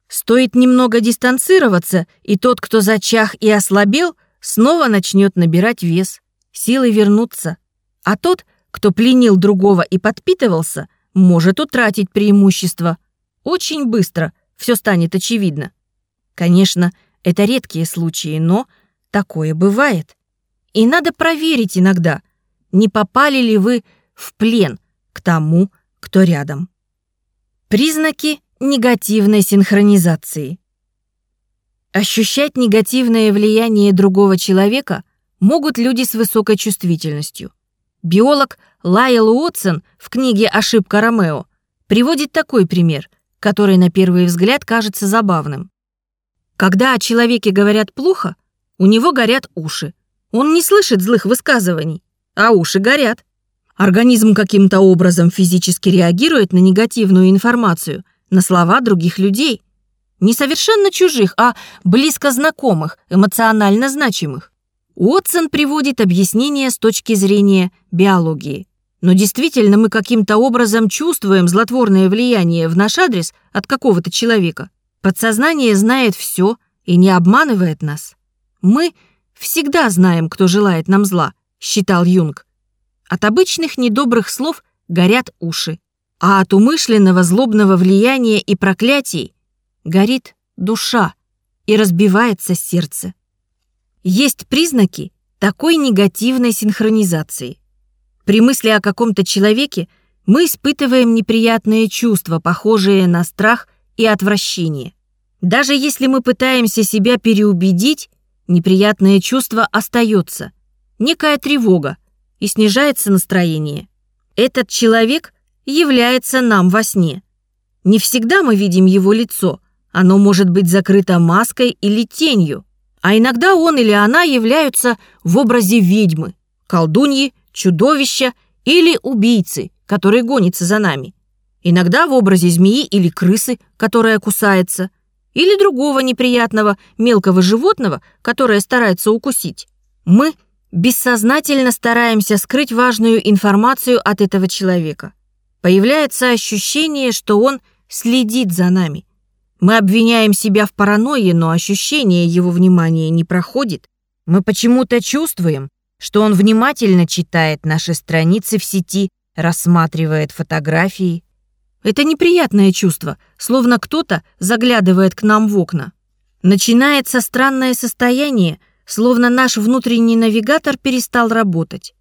Стоит немного дистанцироваться, и тот, кто зачах и ослабел, снова начнет набирать вес, силы вернуться. А тот, кто пленил другого и подпитывался, может утратить преимущество. Очень быстро все станет очевидно. Конечно, это редкие случаи, но такое бывает. И надо проверить иногда, не попали ли вы в плен к тому, кто рядом. Признаки негативной синхронизации. Ощущать негативное влияние другого человека могут люди с высокой чувствительностью. Биолог Лайл Уотсон в книге «Ошибка Ромео» приводит такой пример, который на первый взгляд кажется забавным. Когда о человеке говорят плохо, у него горят уши. Он не слышит злых высказываний, а уши горят. Организм каким-то образом физически реагирует на негативную информацию, на слова других людей. Не совершенно чужих, а близко знакомых, эмоционально значимых. Уотсон приводит объяснение с точки зрения биологии. Но действительно мы каким-то образом чувствуем злотворное влияние в наш адрес от какого-то человека. Подсознание знает все и не обманывает нас. Мы всегда знаем, кто желает нам зла, считал Юнг. От обычных недобрых слов горят уши, а от умышленного злобного влияния и проклятий горит душа и разбивается сердце. Есть признаки такой негативной синхронизации. При мысли о каком-то человеке мы испытываем неприятные чувства, похожие на страх и отвращение. Даже если мы пытаемся себя переубедить, неприятное чувство остается, некая тревога, и снижается настроение. Этот человек является нам во сне. Не всегда мы видим его лицо, оно может быть закрыто маской или тенью, а иногда он или она являются в образе ведьмы, колдуньи, чудовища или убийцы, который гонится за нами. Иногда в образе змеи или крысы, которая кусается, или другого неприятного мелкого животного, которое старается укусить. Мы – Бессознательно стараемся скрыть важную информацию от этого человека. Появляется ощущение, что он следит за нами. Мы обвиняем себя в паранойе, но ощущение его внимания не проходит. Мы почему-то чувствуем, что он внимательно читает наши страницы в сети, рассматривает фотографии. Это неприятное чувство, словно кто-то заглядывает к нам в окна. Начинается странное состояние, словно наш внутренний навигатор перестал работать.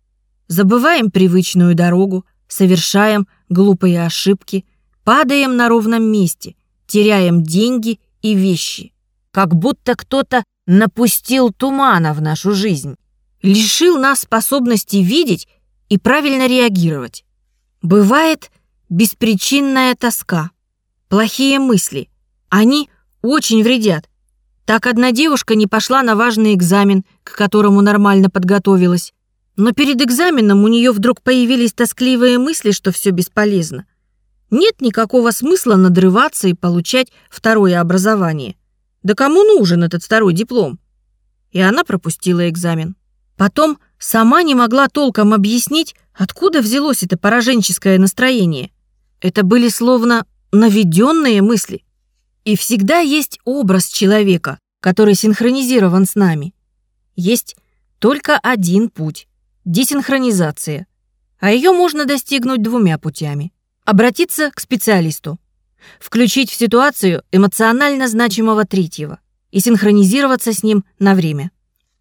Забываем привычную дорогу, совершаем глупые ошибки, падаем на ровном месте, теряем деньги и вещи. Как будто кто-то напустил тумана в нашу жизнь, лишил нас способности видеть и правильно реагировать. Бывает беспричинная тоска, плохие мысли. Они очень вредят, так одна девушка не пошла на важный экзамен, к которому нормально подготовилась. Но перед экзаменом у нее вдруг появились тоскливые мысли, что все бесполезно. Нет никакого смысла надрываться и получать второе образование. Да кому нужен этот второй диплом? И она пропустила экзамен. Потом сама не могла толком объяснить, откуда взялось это пораженческое настроение. Это были словно наведенные мысли. И всегда есть образ человека, который синхронизирован с нами. Есть только один путь – десинхронизация. А ее можно достигнуть двумя путями. Обратиться к специалисту. Включить в ситуацию эмоционально значимого третьего и синхронизироваться с ним на время.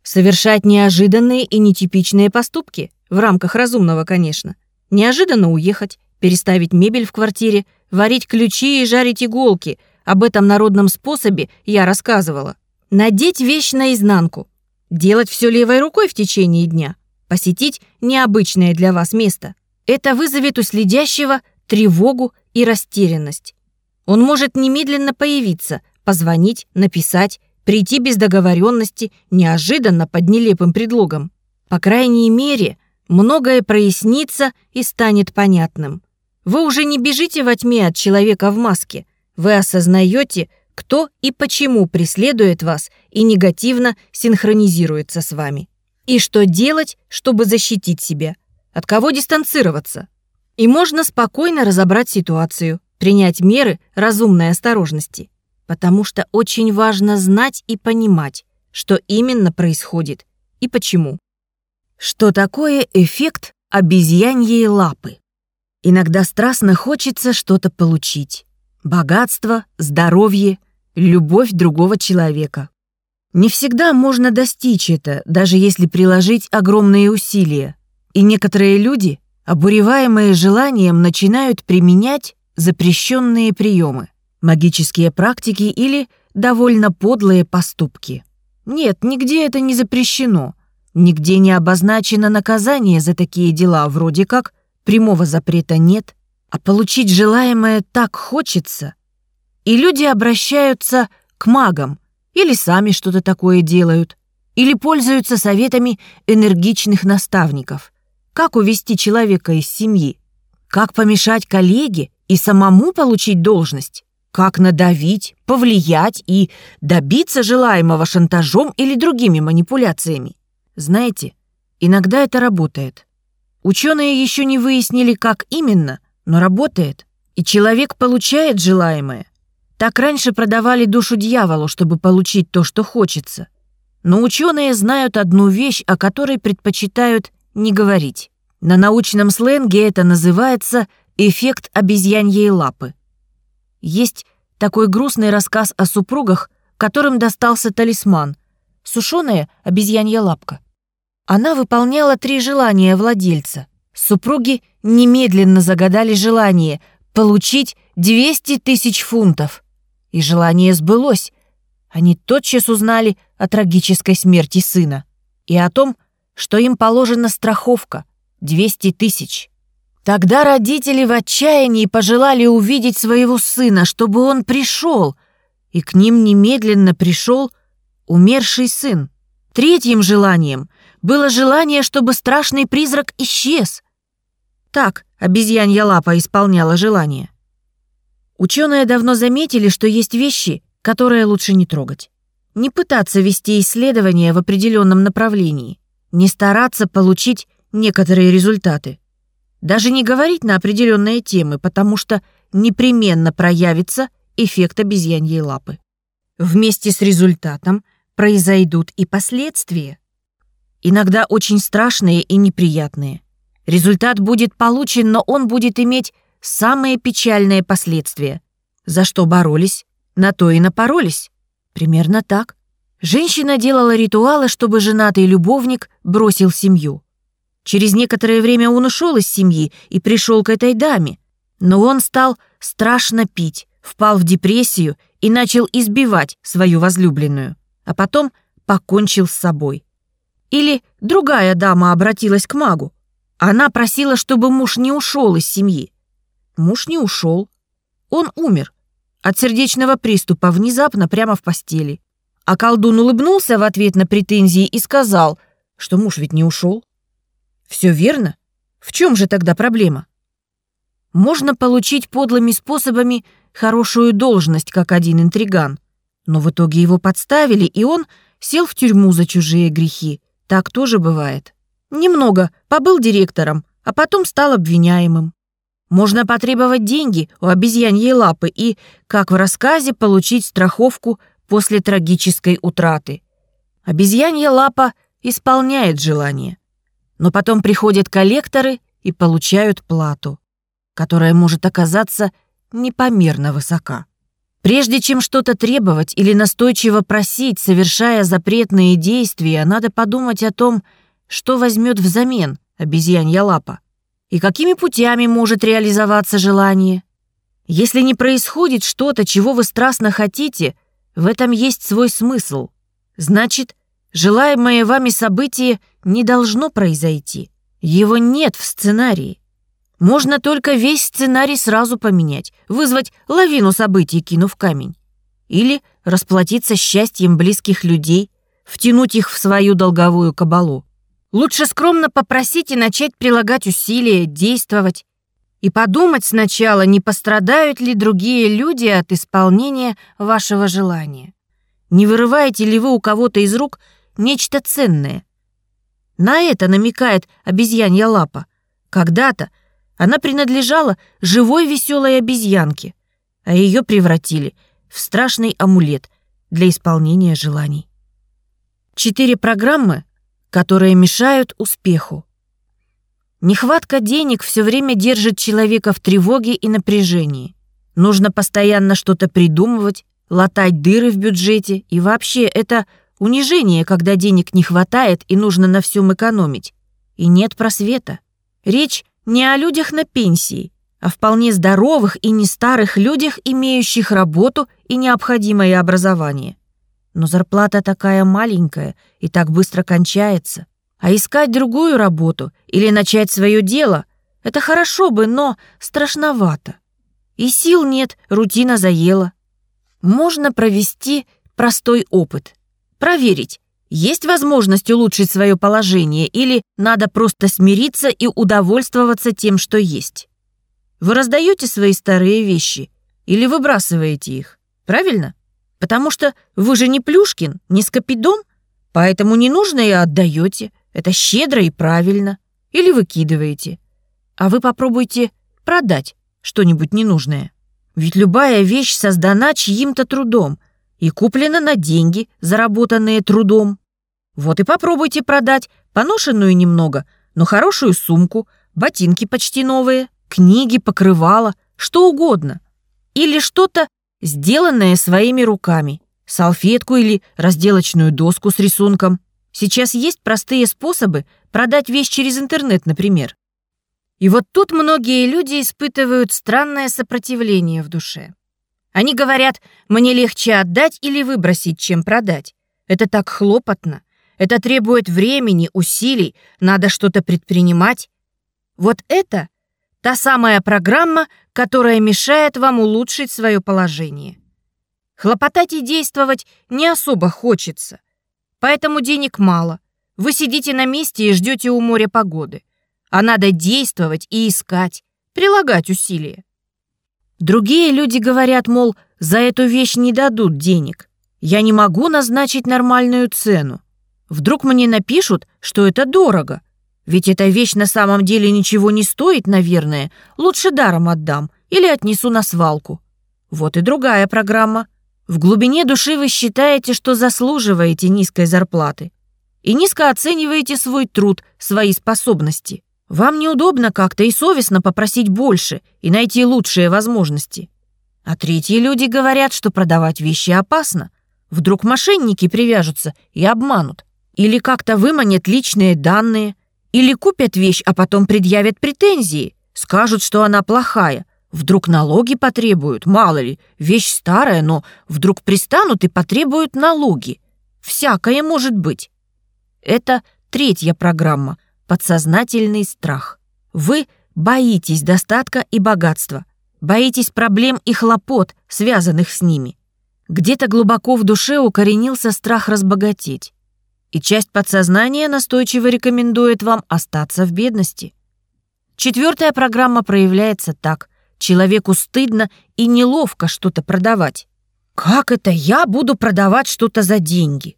Совершать неожиданные и нетипичные поступки, в рамках разумного, конечно. Неожиданно уехать, переставить мебель в квартире, варить ключи и жарить иголки – об этом народном способе я рассказывала. Надеть вещь наизнанку. Делать все левой рукой в течение дня. Посетить необычное для вас место. Это вызовет у следящего тревогу и растерянность. Он может немедленно появиться, позвонить, написать, прийти без договоренности, неожиданно под нелепым предлогом. По крайней мере, многое прояснится и станет понятным. Вы уже не бежите во тьме от человека в маске – вы осознаете кто и почему преследует вас и негативно синхронизируется с вами. И что делать, чтобы защитить себя, от кого дистанцироваться. И можно спокойно разобрать ситуацию, принять меры разумной осторожности, потому что очень важно знать и понимать, что именно происходит и почему. Что такое эффект обезьяньей лапы? Иногда страстно хочется что-то получить. Богатство, здоровье, любовь другого человека. Не всегда можно достичь это, даже если приложить огромные усилия. И некоторые люди, обуреваемые желанием, начинают применять запрещенные приемы, магические практики или довольно подлые поступки. Нет, нигде это не запрещено. Нигде не обозначено наказание за такие дела, вроде как прямого запрета нет, а получить желаемое так хочется. И люди обращаются к магам или сами что-то такое делают, или пользуются советами энергичных наставников. Как увести человека из семьи? Как помешать коллеге и самому получить должность? как надавить, повлиять и добиться желаемого шантажом или другими манипуляциями. Знаете, иногда это работает. Ученые еще не выяснили, как именно, но работает, и человек получает желаемое. Так раньше продавали душу дьяволу, чтобы получить то, что хочется. Но ученые знают одну вещь, о которой предпочитают не говорить. На научном сленге это называется эффект обезьяньей лапы. Есть такой грустный рассказ о супругах, которым достался талисман — сушеная обезьянья лапка. Она выполняла три желания владельца. Супруги немедленно загадали желание получить 200 тысяч фунтов. И желание сбылось. Они тотчас узнали о трагической смерти сына и о том, что им положена страховка — 200 тысяч. Тогда родители в отчаянии пожелали увидеть своего сына, чтобы он пришел, и к ним немедленно пришел умерший сын. Третьим желанием было желание, чтобы страшный призрак исчез. Так обезьянья лапа исполняла желание. Ученые давно заметили, что есть вещи, которые лучше не трогать. Не пытаться вести исследования в определенном направлении, не стараться получить некоторые результаты. Даже не говорить на определенные темы, потому что непременно проявится эффект обезьяньей лапы. Вместе с результатом произойдут и последствия. Иногда очень страшные и неприятные. Результат будет получен, но он будет иметь самые печальные последствия. За что боролись, на то и напоролись. Примерно так. Женщина делала ритуалы, чтобы женатый любовник бросил семью. Через некоторое время он ушел из семьи и пришел к этой даме. Но он стал страшно пить, впал в депрессию и начал избивать свою возлюбленную, а потом покончил с собой. Или другая дама обратилась к магу. Она просила, чтобы муж не ушел из семьи. Муж не ушел. Он умер от сердечного приступа внезапно прямо в постели. А колдун улыбнулся в ответ на претензии и сказал, что муж ведь не ушел. Все верно? В чем же тогда проблема? Можно получить подлыми способами хорошую должность, как один интриган. Но в итоге его подставили, и он сел в тюрьму за чужие грехи. Так тоже бывает. Немного побыл директором, а потом стал обвиняемым. Можно потребовать деньги у обезьяньей лапы и, как в рассказе, получить страховку после трагической утраты. Обезьянья лапа исполняет желание. Но потом приходят коллекторы и получают плату, которая может оказаться непомерно высока. Прежде чем что-то требовать или настойчиво просить, совершая запретные действия, надо подумать о том, что возьмет взамен обезьянья лапа и какими путями может реализоваться желание. Если не происходит что-то, чего вы страстно хотите, в этом есть свой смысл. Значит, желаемое вами событие не должно произойти. Его нет в сценарии. Можно только весь сценарий сразу поменять, вызвать лавину событий, кинув камень. Или расплатиться счастьем близких людей, втянуть их в свою долговую кабалу. Лучше скромно попросить и начать прилагать усилия, действовать. И подумать сначала, не пострадают ли другие люди от исполнения вашего желания. Не вырываете ли вы у кого-то из рук нечто ценное? На это намекает обезьянья лапа. Когда-то она принадлежала живой веселой обезьянке, а ее превратили в страшный амулет для исполнения желаний. Четыре программы, которые мешают успеху. Нехватка денег все время держит человека в тревоге и напряжении. Нужно постоянно что-то придумывать, латать дыры в бюджете, и вообще это унижение, когда денег не хватает и нужно на всем экономить. И нет просвета. Речь не о людях на пенсии, а вполне здоровых и не старых людях, имеющих работу и необходимое образование. Но зарплата такая маленькая и так быстро кончается. А искать другую работу или начать свое дело — это хорошо бы, но страшновато. И сил нет, рутина заела. Можно провести простой опыт. Проверить, есть возможность улучшить свое положение или надо просто смириться и удовольствоваться тем, что есть. Вы раздаете свои старые вещи или выбрасываете их, правильно? Потому что вы же не Плюшкин, не Скопидом, поэтому ненужное отдаете. Это щедро и правильно. Или выкидываете. А вы попробуйте продать что-нибудь ненужное. Ведь любая вещь создана чьим-то трудом и куплена на деньги, заработанные трудом. Вот и попробуйте продать поношенную немного, но хорошую сумку, ботинки почти новые, книги, покрывала, что угодно. Или что-то, сделанное своими руками, салфетку или разделочную доску с рисунком. Сейчас есть простые способы продать вещь через интернет, например. И вот тут многие люди испытывают странное сопротивление в душе. Они говорят, мне легче отдать или выбросить, чем продать. Это так хлопотно. Это требует времени, усилий, надо что-то предпринимать. Вот это та самая программа, которая мешает вам улучшить свое положение. Хлопотать и действовать не особо хочется. Поэтому денег мало. Вы сидите на месте и ждете у моря погоды. А надо действовать и искать, прилагать усилия. Другие люди говорят, мол, за эту вещь не дадут денег. Я не могу назначить нормальную цену. Вдруг мне напишут, что это дорого. Ведь эта вещь на самом деле ничего не стоит, наверное. Лучше даром отдам или отнесу на свалку. Вот и другая программа. В глубине души вы считаете, что заслуживаете низкой зарплаты и низко оцениваете свой труд, свои способности. Вам неудобно как-то и совестно попросить больше и найти лучшие возможности. А третьи люди говорят, что продавать вещи опасно. Вдруг мошенники привяжутся и обманут. Или как-то выманят личные данные. Или купят вещь, а потом предъявят претензии. Скажут, что она плохая – Вдруг налоги потребуют, мало ли, вещь старая, но вдруг пристанут и потребуют налоги. Всякое может быть. Это третья программа «Подсознательный страх». Вы боитесь достатка и богатства, боитесь проблем и хлопот, связанных с ними. Где-то глубоко в душе укоренился страх разбогатеть. И часть подсознания настойчиво рекомендует вам остаться в бедности. Четвертая программа проявляется так – Человеку стыдно и неловко что-то продавать. Как это я буду продавать что-то за деньги?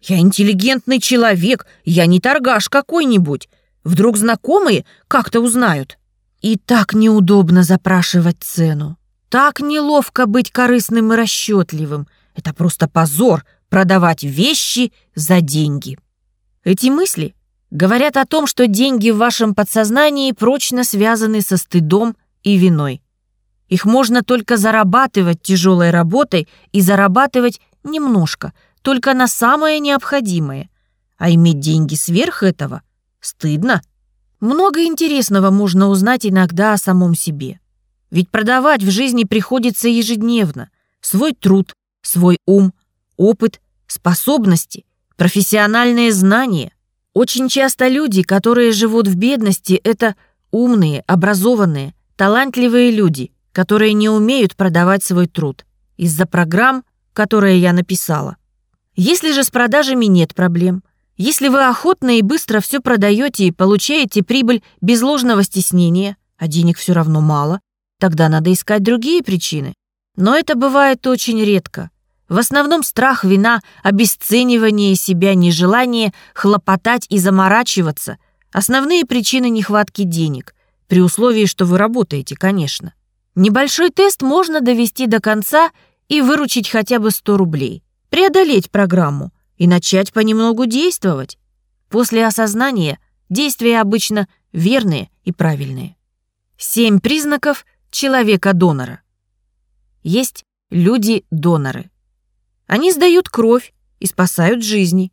Я интеллигентный человек, я не торгаш какой-нибудь. Вдруг знакомые как-то узнают. И так неудобно запрашивать цену. Так неловко быть корыстным и расчетливым. Это просто позор продавать вещи за деньги. Эти мысли говорят о том, что деньги в вашем подсознании прочно связаны со стыдом и виной. Их можно только зарабатывать тяжелой работой и зарабатывать немножко, только на самое необходимое. А иметь деньги сверх этого стыдно. Много интересного можно узнать иногда о самом себе. Ведь продавать в жизни приходится ежедневно. Свой труд, свой ум, опыт, способности, профессиональные знания. Очень часто люди, которые живут в бедности, это умные, образованные, Талантливые люди, которые не умеют продавать свой труд из-за программ, которые я написала. Если же с продажами нет проблем, если вы охотно и быстро все продаете и получаете прибыль без ложного стеснения, а денег все равно мало, тогда надо искать другие причины. Но это бывает очень редко. В основном страх, вина, обесценивание себя, нежелание хлопотать и заморачиваться – основные причины нехватки денег, при условии, что вы работаете, конечно. Небольшой тест можно довести до конца и выручить хотя бы 100 рублей, преодолеть программу и начать понемногу действовать. После осознания действия обычно верные и правильные. Семь признаков человека-донора. Есть люди-доноры. Они сдают кровь и спасают жизни.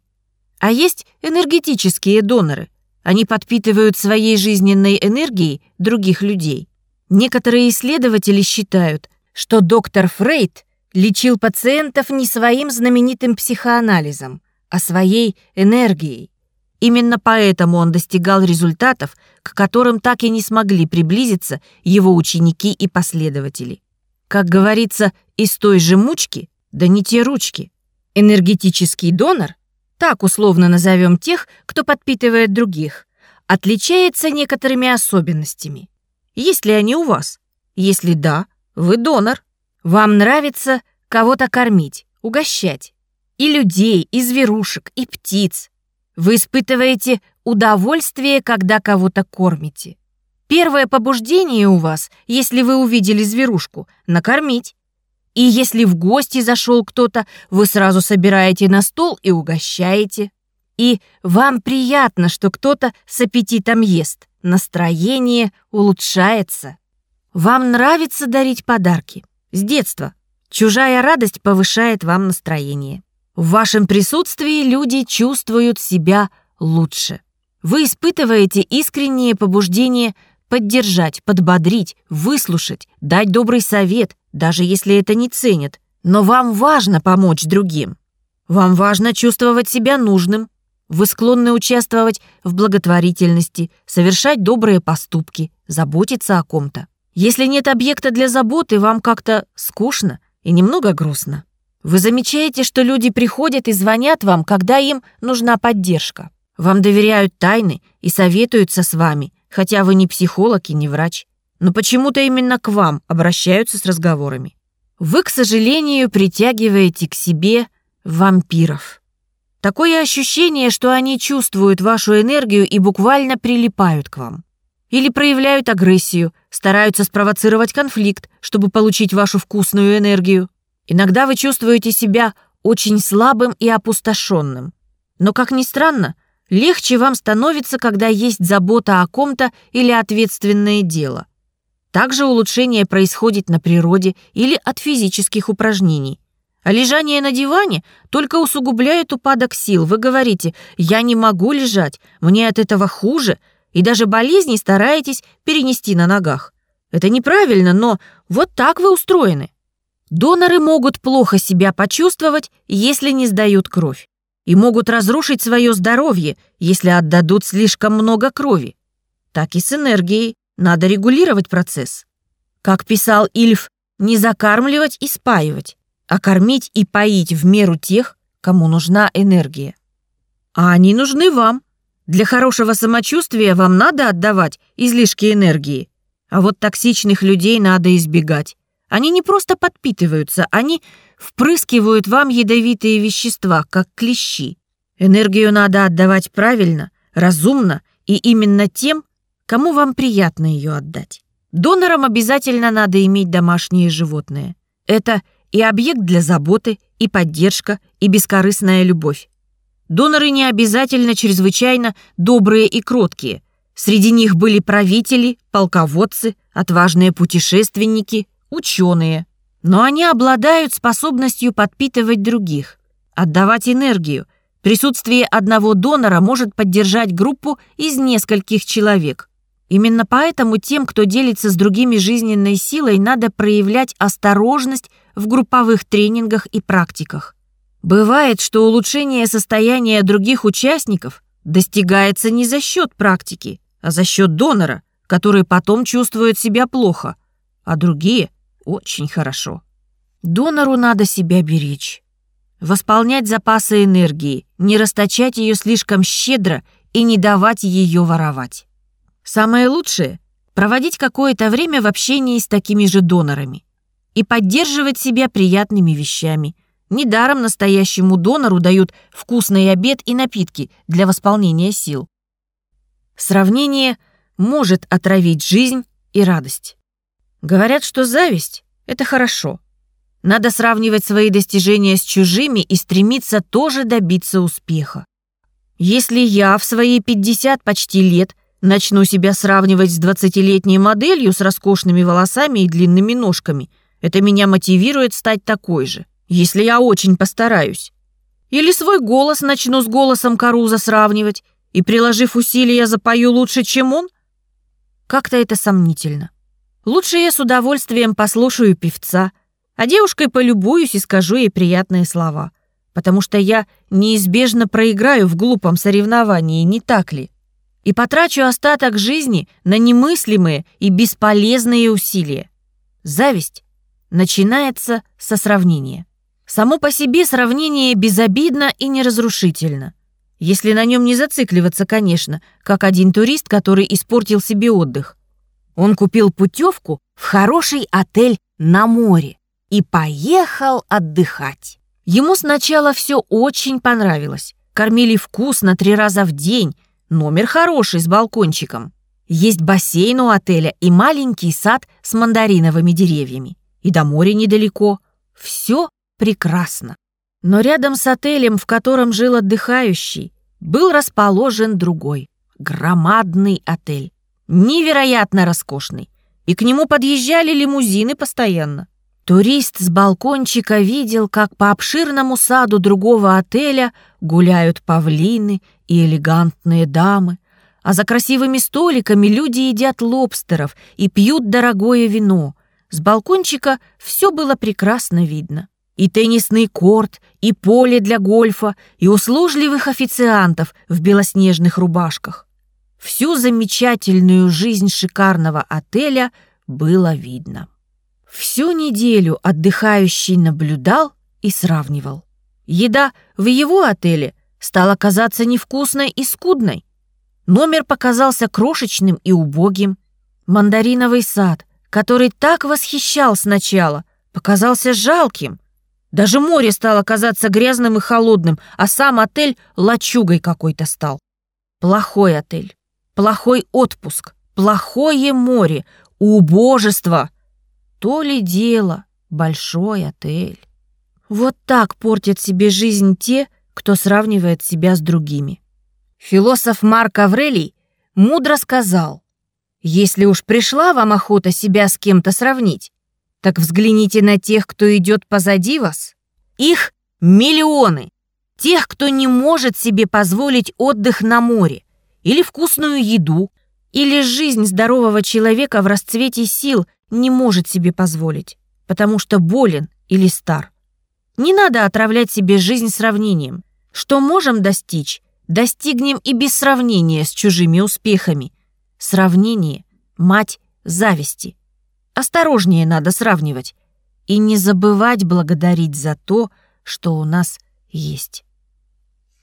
А есть энергетические доноры. Они подпитывают своей жизненной энергией других людей. Некоторые исследователи считают, что доктор Фрейд лечил пациентов не своим знаменитым психоанализом, а своей энергией. Именно поэтому он достигал результатов, к которым так и не смогли приблизиться его ученики и последователи. Как говорится, из той же мучки, да не те ручки. Энергетический донор, так условно назовем тех, кто подпитывает других, отличается некоторыми особенностями. Есть ли они у вас? Если да, вы донор. Вам нравится кого-то кормить, угощать. И людей, и зверушек, и птиц. Вы испытываете удовольствие, когда кого-то кормите. Первое побуждение у вас, если вы увидели зверушку, накормить. И если в гости зашел кто-то, вы сразу собираете на стол и угощаете. И вам приятно, что кто-то с аппетитом ест. Настроение улучшается. Вам нравится дарить подарки. С детства. Чужая радость повышает вам настроение. В вашем присутствии люди чувствуют себя лучше. Вы испытываете искреннее побуждение поддержать, подбодрить, выслушать, дать добрый совет, даже если это не ценят. Но вам важно помочь другим. Вам важно чувствовать себя нужным. Вы склонны участвовать в благотворительности, совершать добрые поступки, заботиться о ком-то. Если нет объекта для заботы, вам как-то скучно и немного грустно. Вы замечаете, что люди приходят и звонят вам, когда им нужна поддержка. Вам доверяют тайны и советуются с вами, хотя вы не психолог и не врач. Но почему-то именно к вам обращаются с разговорами. Вы, к сожалению, притягиваете к себе вампиров. Такое ощущение, что они чувствуют вашу энергию и буквально прилипают к вам. Или проявляют агрессию, стараются спровоцировать конфликт, чтобы получить вашу вкусную энергию. Иногда вы чувствуете себя очень слабым и опустошенным. Но, как ни странно, легче вам становится, когда есть забота о ком-то или ответственное дело. Также улучшение происходит на природе или от физических упражнений. А лежание на диване только усугубляет упадок сил. Вы говорите «я не могу лежать, мне от этого хуже», и даже болезни стараетесь перенести на ногах. Это неправильно, но вот так вы устроены. Доноры могут плохо себя почувствовать, если не сдают кровь, и могут разрушить свое здоровье, если отдадут слишком много крови. Так и с энергией надо регулировать процесс. Как писал Ильф, не закармливать и спаивать, а кормить и поить в меру тех, кому нужна энергия. А они нужны вам. Для хорошего самочувствия вам надо отдавать излишки энергии, а вот токсичных людей надо избегать. Они не просто подпитываются, они впрыскивают вам ядовитые вещества, как клещи. Энергию надо отдавать правильно, разумно и именно тем, кому вам приятно ее отдать. Донорам обязательно надо иметь домашние животные. Это и объект для заботы, и поддержка, и бескорыстная любовь. Доноры не обязательно чрезвычайно добрые и кроткие. Среди них были правители, полководцы, отважные путешественники, ученые, но они обладают способностью подпитывать других, отдавать энергию. Присутствие одного донора может поддержать группу из нескольких человек. Именно поэтому тем, кто делится с другими жизненной силой, надо проявлять осторожность в групповых тренингах и практиках. Бывает, что улучшение состояния других участников достигается не за счет практики, а за счет донора, который потом чувствует себя плохо, а другие – очень хорошо. Донору надо себя беречь. Восполнять запасы энергии, не расточать ее слишком щедро и не давать ее воровать. Самое лучшее проводить какое-то время в общении с такими же донорами и поддерживать себя приятными вещами. Недаром настоящему донору дают вкусный обед и напитки для восполнения сил. Сравнение может отравить жизнь и радость. Говорят, что зависть — это хорошо. Надо сравнивать свои достижения с чужими и стремиться тоже добиться успеха. Если я в свои 50 почти лет начну себя сравнивать с 20-летней моделью с роскошными волосами и длинными ножками, это меня мотивирует стать такой же, если я очень постараюсь. Или свой голос начну с голосом Каруза сравнивать и, приложив усилия, запою лучше, чем он? Как-то это сомнительно. Лучше я с удовольствием послушаю певца, а девушкой полюбуюсь и скажу ей приятные слова, потому что я неизбежно проиграю в глупом соревновании, не так ли? И потрачу остаток жизни на немыслимые и бесполезные усилия. Зависть начинается со сравнения. Само по себе сравнение безобидно и неразрушительно. Если на нем не зацикливаться, конечно, как один турист, который испортил себе отдых. Он купил путевку в хороший отель на море и поехал отдыхать. Ему сначала все очень понравилось. Кормили вкусно три раза в день, номер хороший с балкончиком. Есть бассейн у отеля и маленький сад с мандариновыми деревьями. И до моря недалеко. Все прекрасно. Но рядом с отелем, в котором жил отдыхающий, был расположен другой, громадный отель невероятно роскошный, и к нему подъезжали лимузины постоянно. Турист с балкончика видел, как по обширному саду другого отеля гуляют павлины и элегантные дамы, а за красивыми столиками люди едят лобстеров и пьют дорогое вино. С балкончика все было прекрасно видно. И теннисный корт, и поле для гольфа, и услужливых официантов в белоснежных рубашках. Всю замечательную жизнь шикарного отеля было видно. Всю неделю отдыхающий наблюдал и сравнивал. Еда в его отеле стала казаться невкусной и скудной. Номер показался крошечным и убогим. Мандариновый сад, который так восхищал сначала, показался жалким. Даже море стало казаться грязным и холодным, а сам отель лачугой какой-то стал. Плохой отель. Плохой отпуск, плохое море, убожество. То ли дело, большой отель. Вот так портят себе жизнь те, кто сравнивает себя с другими. Философ Марк Аврелий мудро сказал, «Если уж пришла вам охота себя с кем-то сравнить, так взгляните на тех, кто идет позади вас. Их миллионы. Тех, кто не может себе позволить отдых на море, или вкусную еду, или жизнь здорового человека в расцвете сил не может себе позволить, потому что болен или стар. Не надо отравлять себе жизнь сравнением. Что можем достичь, достигнем и без сравнения с чужими успехами. Сравнение – мать зависти. Осторожнее надо сравнивать и не забывать благодарить за то, что у нас есть.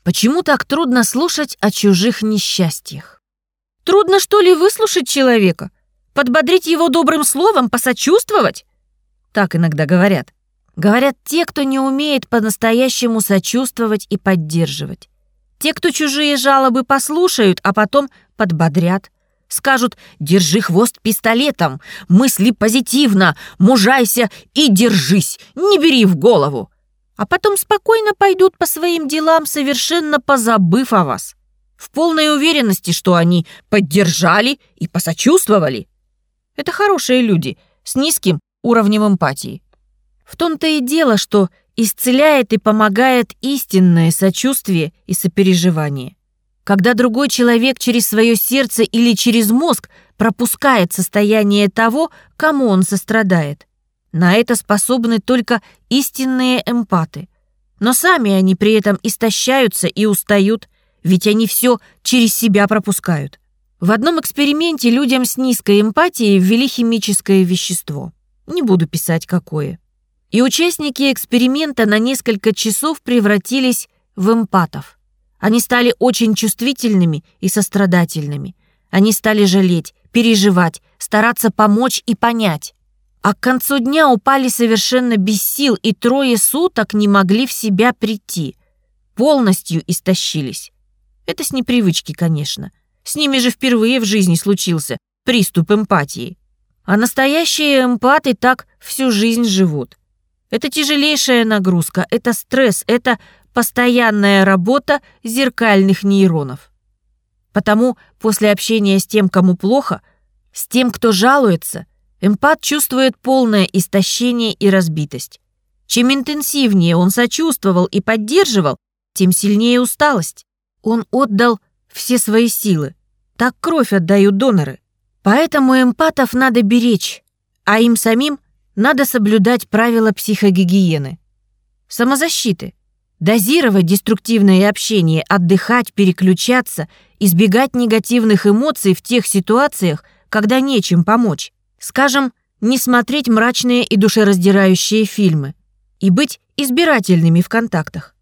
Почему так трудно слушать о чужих несчастьях? Трудно, что ли, выслушать человека? Подбодрить его добрым словом, посочувствовать? Так иногда говорят. Говорят те, кто не умеет по-настоящему сочувствовать и поддерживать. Те, кто чужие жалобы послушают, а потом подбодрят. Скажут «Держи хвост пистолетом, мысли позитивно, мужайся и держись, не бери в голову» а потом спокойно пойдут по своим делам, совершенно позабыв о вас. В полной уверенности, что они поддержали и посочувствовали. Это хорошие люди с низким уровнем эмпатии. В том-то и дело, что исцеляет и помогает истинное сочувствие и сопереживание. Когда другой человек через свое сердце или через мозг пропускает состояние того, кому он сострадает. На это способны только истинные эмпаты. Но сами они при этом истощаются и устают, ведь они все через себя пропускают. В одном эксперименте людям с низкой эмпатией ввели химическое вещество. Не буду писать, какое. И участники эксперимента на несколько часов превратились в эмпатов. Они стали очень чувствительными и сострадательными. Они стали жалеть, переживать, стараться помочь и понять. А к концу дня упали совершенно без сил и трое суток не могли в себя прийти. Полностью истощились. Это с непривычки, конечно. С ними же впервые в жизни случился приступ эмпатии. А настоящие эмпаты так всю жизнь живут. Это тяжелейшая нагрузка, это стресс, это постоянная работа зеркальных нейронов. Потому после общения с тем, кому плохо, с тем, кто жалуется, эмпат чувствует полное истощение и разбитость. Чем интенсивнее он сочувствовал и поддерживал, тем сильнее усталость. Он отдал все свои силы. Так кровь отдают доноры. Поэтому эмпатов надо беречь, а им самим надо соблюдать правила психогигиены. Самозащиты. Дозировать деструктивное общение, отдыхать, переключаться, избегать негативных эмоций в тех ситуациях, когда нечем помочь. Скажем, не смотреть мрачные и душераздирающие фильмы. И быть избирательными в контактах.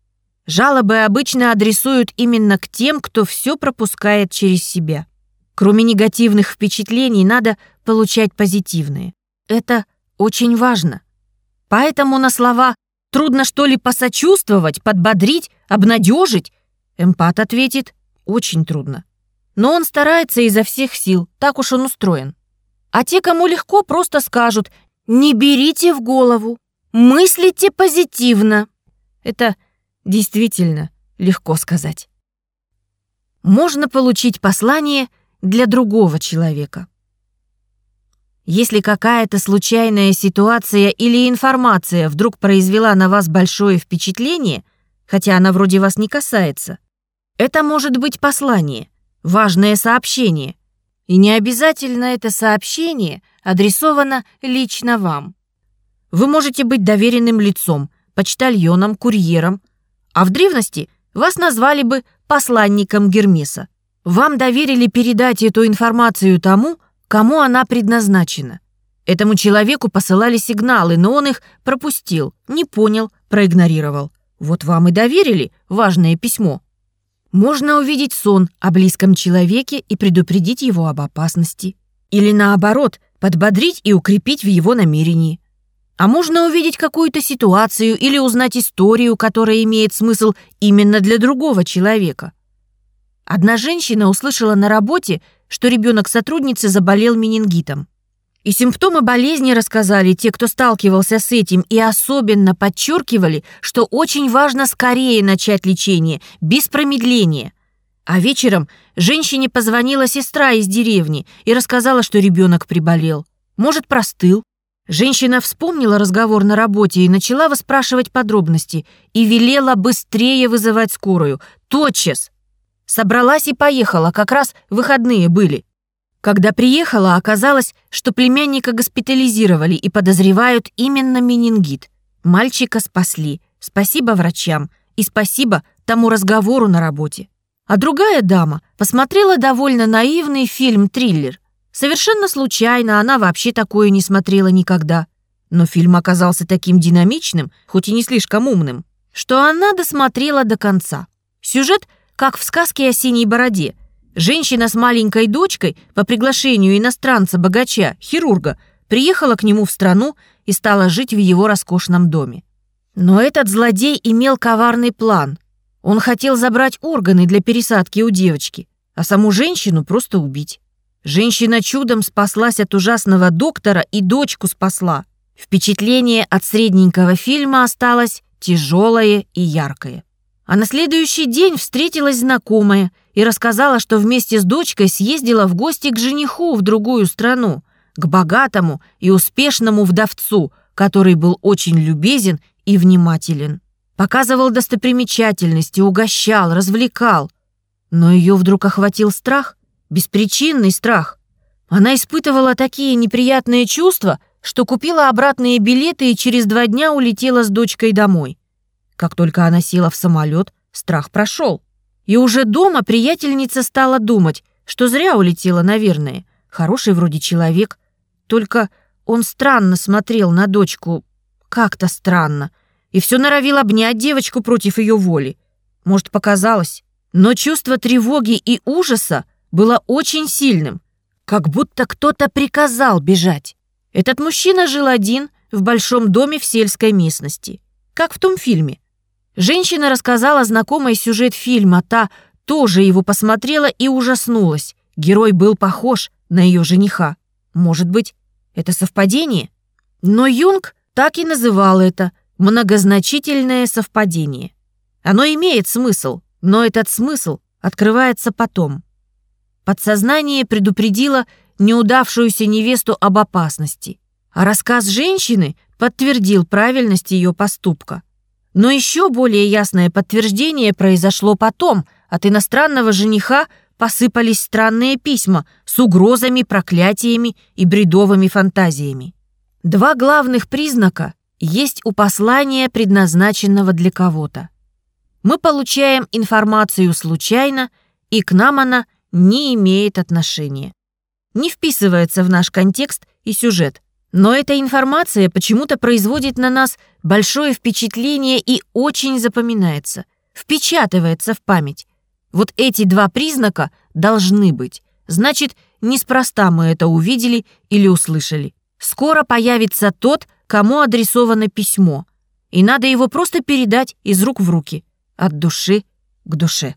Жалобы обычно адресуют именно к тем, кто все пропускает через себя. Кроме негативных впечатлений, надо получать позитивные. Это очень важно. Поэтому на слова «трудно что ли посочувствовать, подбодрить, обнадежить» эмпат ответит «очень трудно». Но он старается изо всех сил, так уж он устроен. А те, кому легко, просто скажут «не берите в голову, мыслите позитивно». Это действительно легко сказать. Можно получить послание – для другого человека. Если какая-то случайная ситуация или информация вдруг произвела на вас большое впечатление, хотя она вроде вас не касается, это может быть послание, важное сообщение. И не обязательно это сообщение адресовано лично вам. Вы можете быть доверенным лицом, почтальоном, курьером, а в древности вас назвали бы посланником Гермеса. Вам доверили передать эту информацию тому, кому она предназначена. Этому человеку посылали сигналы, но он их пропустил, не понял, проигнорировал. Вот вам и доверили важное письмо. Можно увидеть сон о близком человеке и предупредить его об опасности. Или наоборот, подбодрить и укрепить в его намерении. А можно увидеть какую-то ситуацию или узнать историю, которая имеет смысл именно для другого человека. Одна женщина услышала на работе, что ребенок сотрудницы заболел менингитом. И симптомы болезни рассказали те, кто сталкивался с этим, и особенно подчеркивали, что очень важно скорее начать лечение, без промедления. А вечером женщине позвонила сестра из деревни и рассказала, что ребенок приболел. Может, простыл. Женщина вспомнила разговор на работе и начала выспрашивать подробности и велела быстрее вызывать скорую. Тотчас. Собралась и поехала, как раз выходные были. Когда приехала, оказалось, что племянника госпитализировали и подозревают именно менингит. Мальчика спасли. Спасибо врачам и спасибо тому разговору на работе. А другая дама посмотрела довольно наивный фильм-триллер. Совершенно случайно она вообще такое не смотрела никогда. Но фильм оказался таким динамичным, хоть и не слишком умным, что она досмотрела до конца. Сюжет как в сказке о синей бороде. Женщина с маленькой дочкой по приглашению иностранца-богача, хирурга, приехала к нему в страну и стала жить в его роскошном доме. Но этот злодей имел коварный план. Он хотел забрать органы для пересадки у девочки, а саму женщину просто убить. Женщина чудом спаслась от ужасного доктора и дочку спасла. Впечатление от средненького фильма осталось тяжелое и яркое. А на следующий день встретилась знакомая и рассказала, что вместе с дочкой съездила в гости к жениху в другую страну, к богатому и успешному вдовцу, который был очень любезен и внимателен. Показывал достопримечательности, угощал, развлекал. Но ее вдруг охватил страх, беспричинный страх. Она испытывала такие неприятные чувства, что купила обратные билеты и через два дня улетела с дочкой домой. Как только она села в самолет, страх прошел. И уже дома приятельница стала думать, что зря улетела, наверное. Хороший вроде человек. Только он странно смотрел на дочку. Как-то странно. И все норовил обнять девочку против ее воли. Может, показалось. Но чувство тревоги и ужаса было очень сильным. как будто кто-то приказал бежать. Этот мужчина жил один в большом доме в сельской местности, как в том фильме. Женщина рассказала знакомый сюжет фильма, та тоже его посмотрела и ужаснулась. Герой был похож на ее жениха. Может быть, это совпадение? Но Юнг так и называл это многозначительное совпадение. Оно имеет смысл, но этот смысл открывается потом. Подсознание предупредило неудавшуюся невесту об опасности, а рассказ женщины подтвердил правильность ее поступка. Но еще более ясное подтверждение произошло потом. От иностранного жениха посыпались странные письма с угрозами, проклятиями и бредовыми фантазиями. Два главных признака есть у послания, предназначенного для кого-то. Мы получаем информацию случайно, и к нам она не имеет отношения. Не вписывается в наш контекст и сюжет. Но эта информация почему-то производит на нас большое впечатление и очень запоминается, впечатывается в память. Вот эти два признака должны быть. Значит, неспроста мы это увидели или услышали. Скоро появится тот, кому адресовано письмо, и надо его просто передать из рук в руки, от души к душе.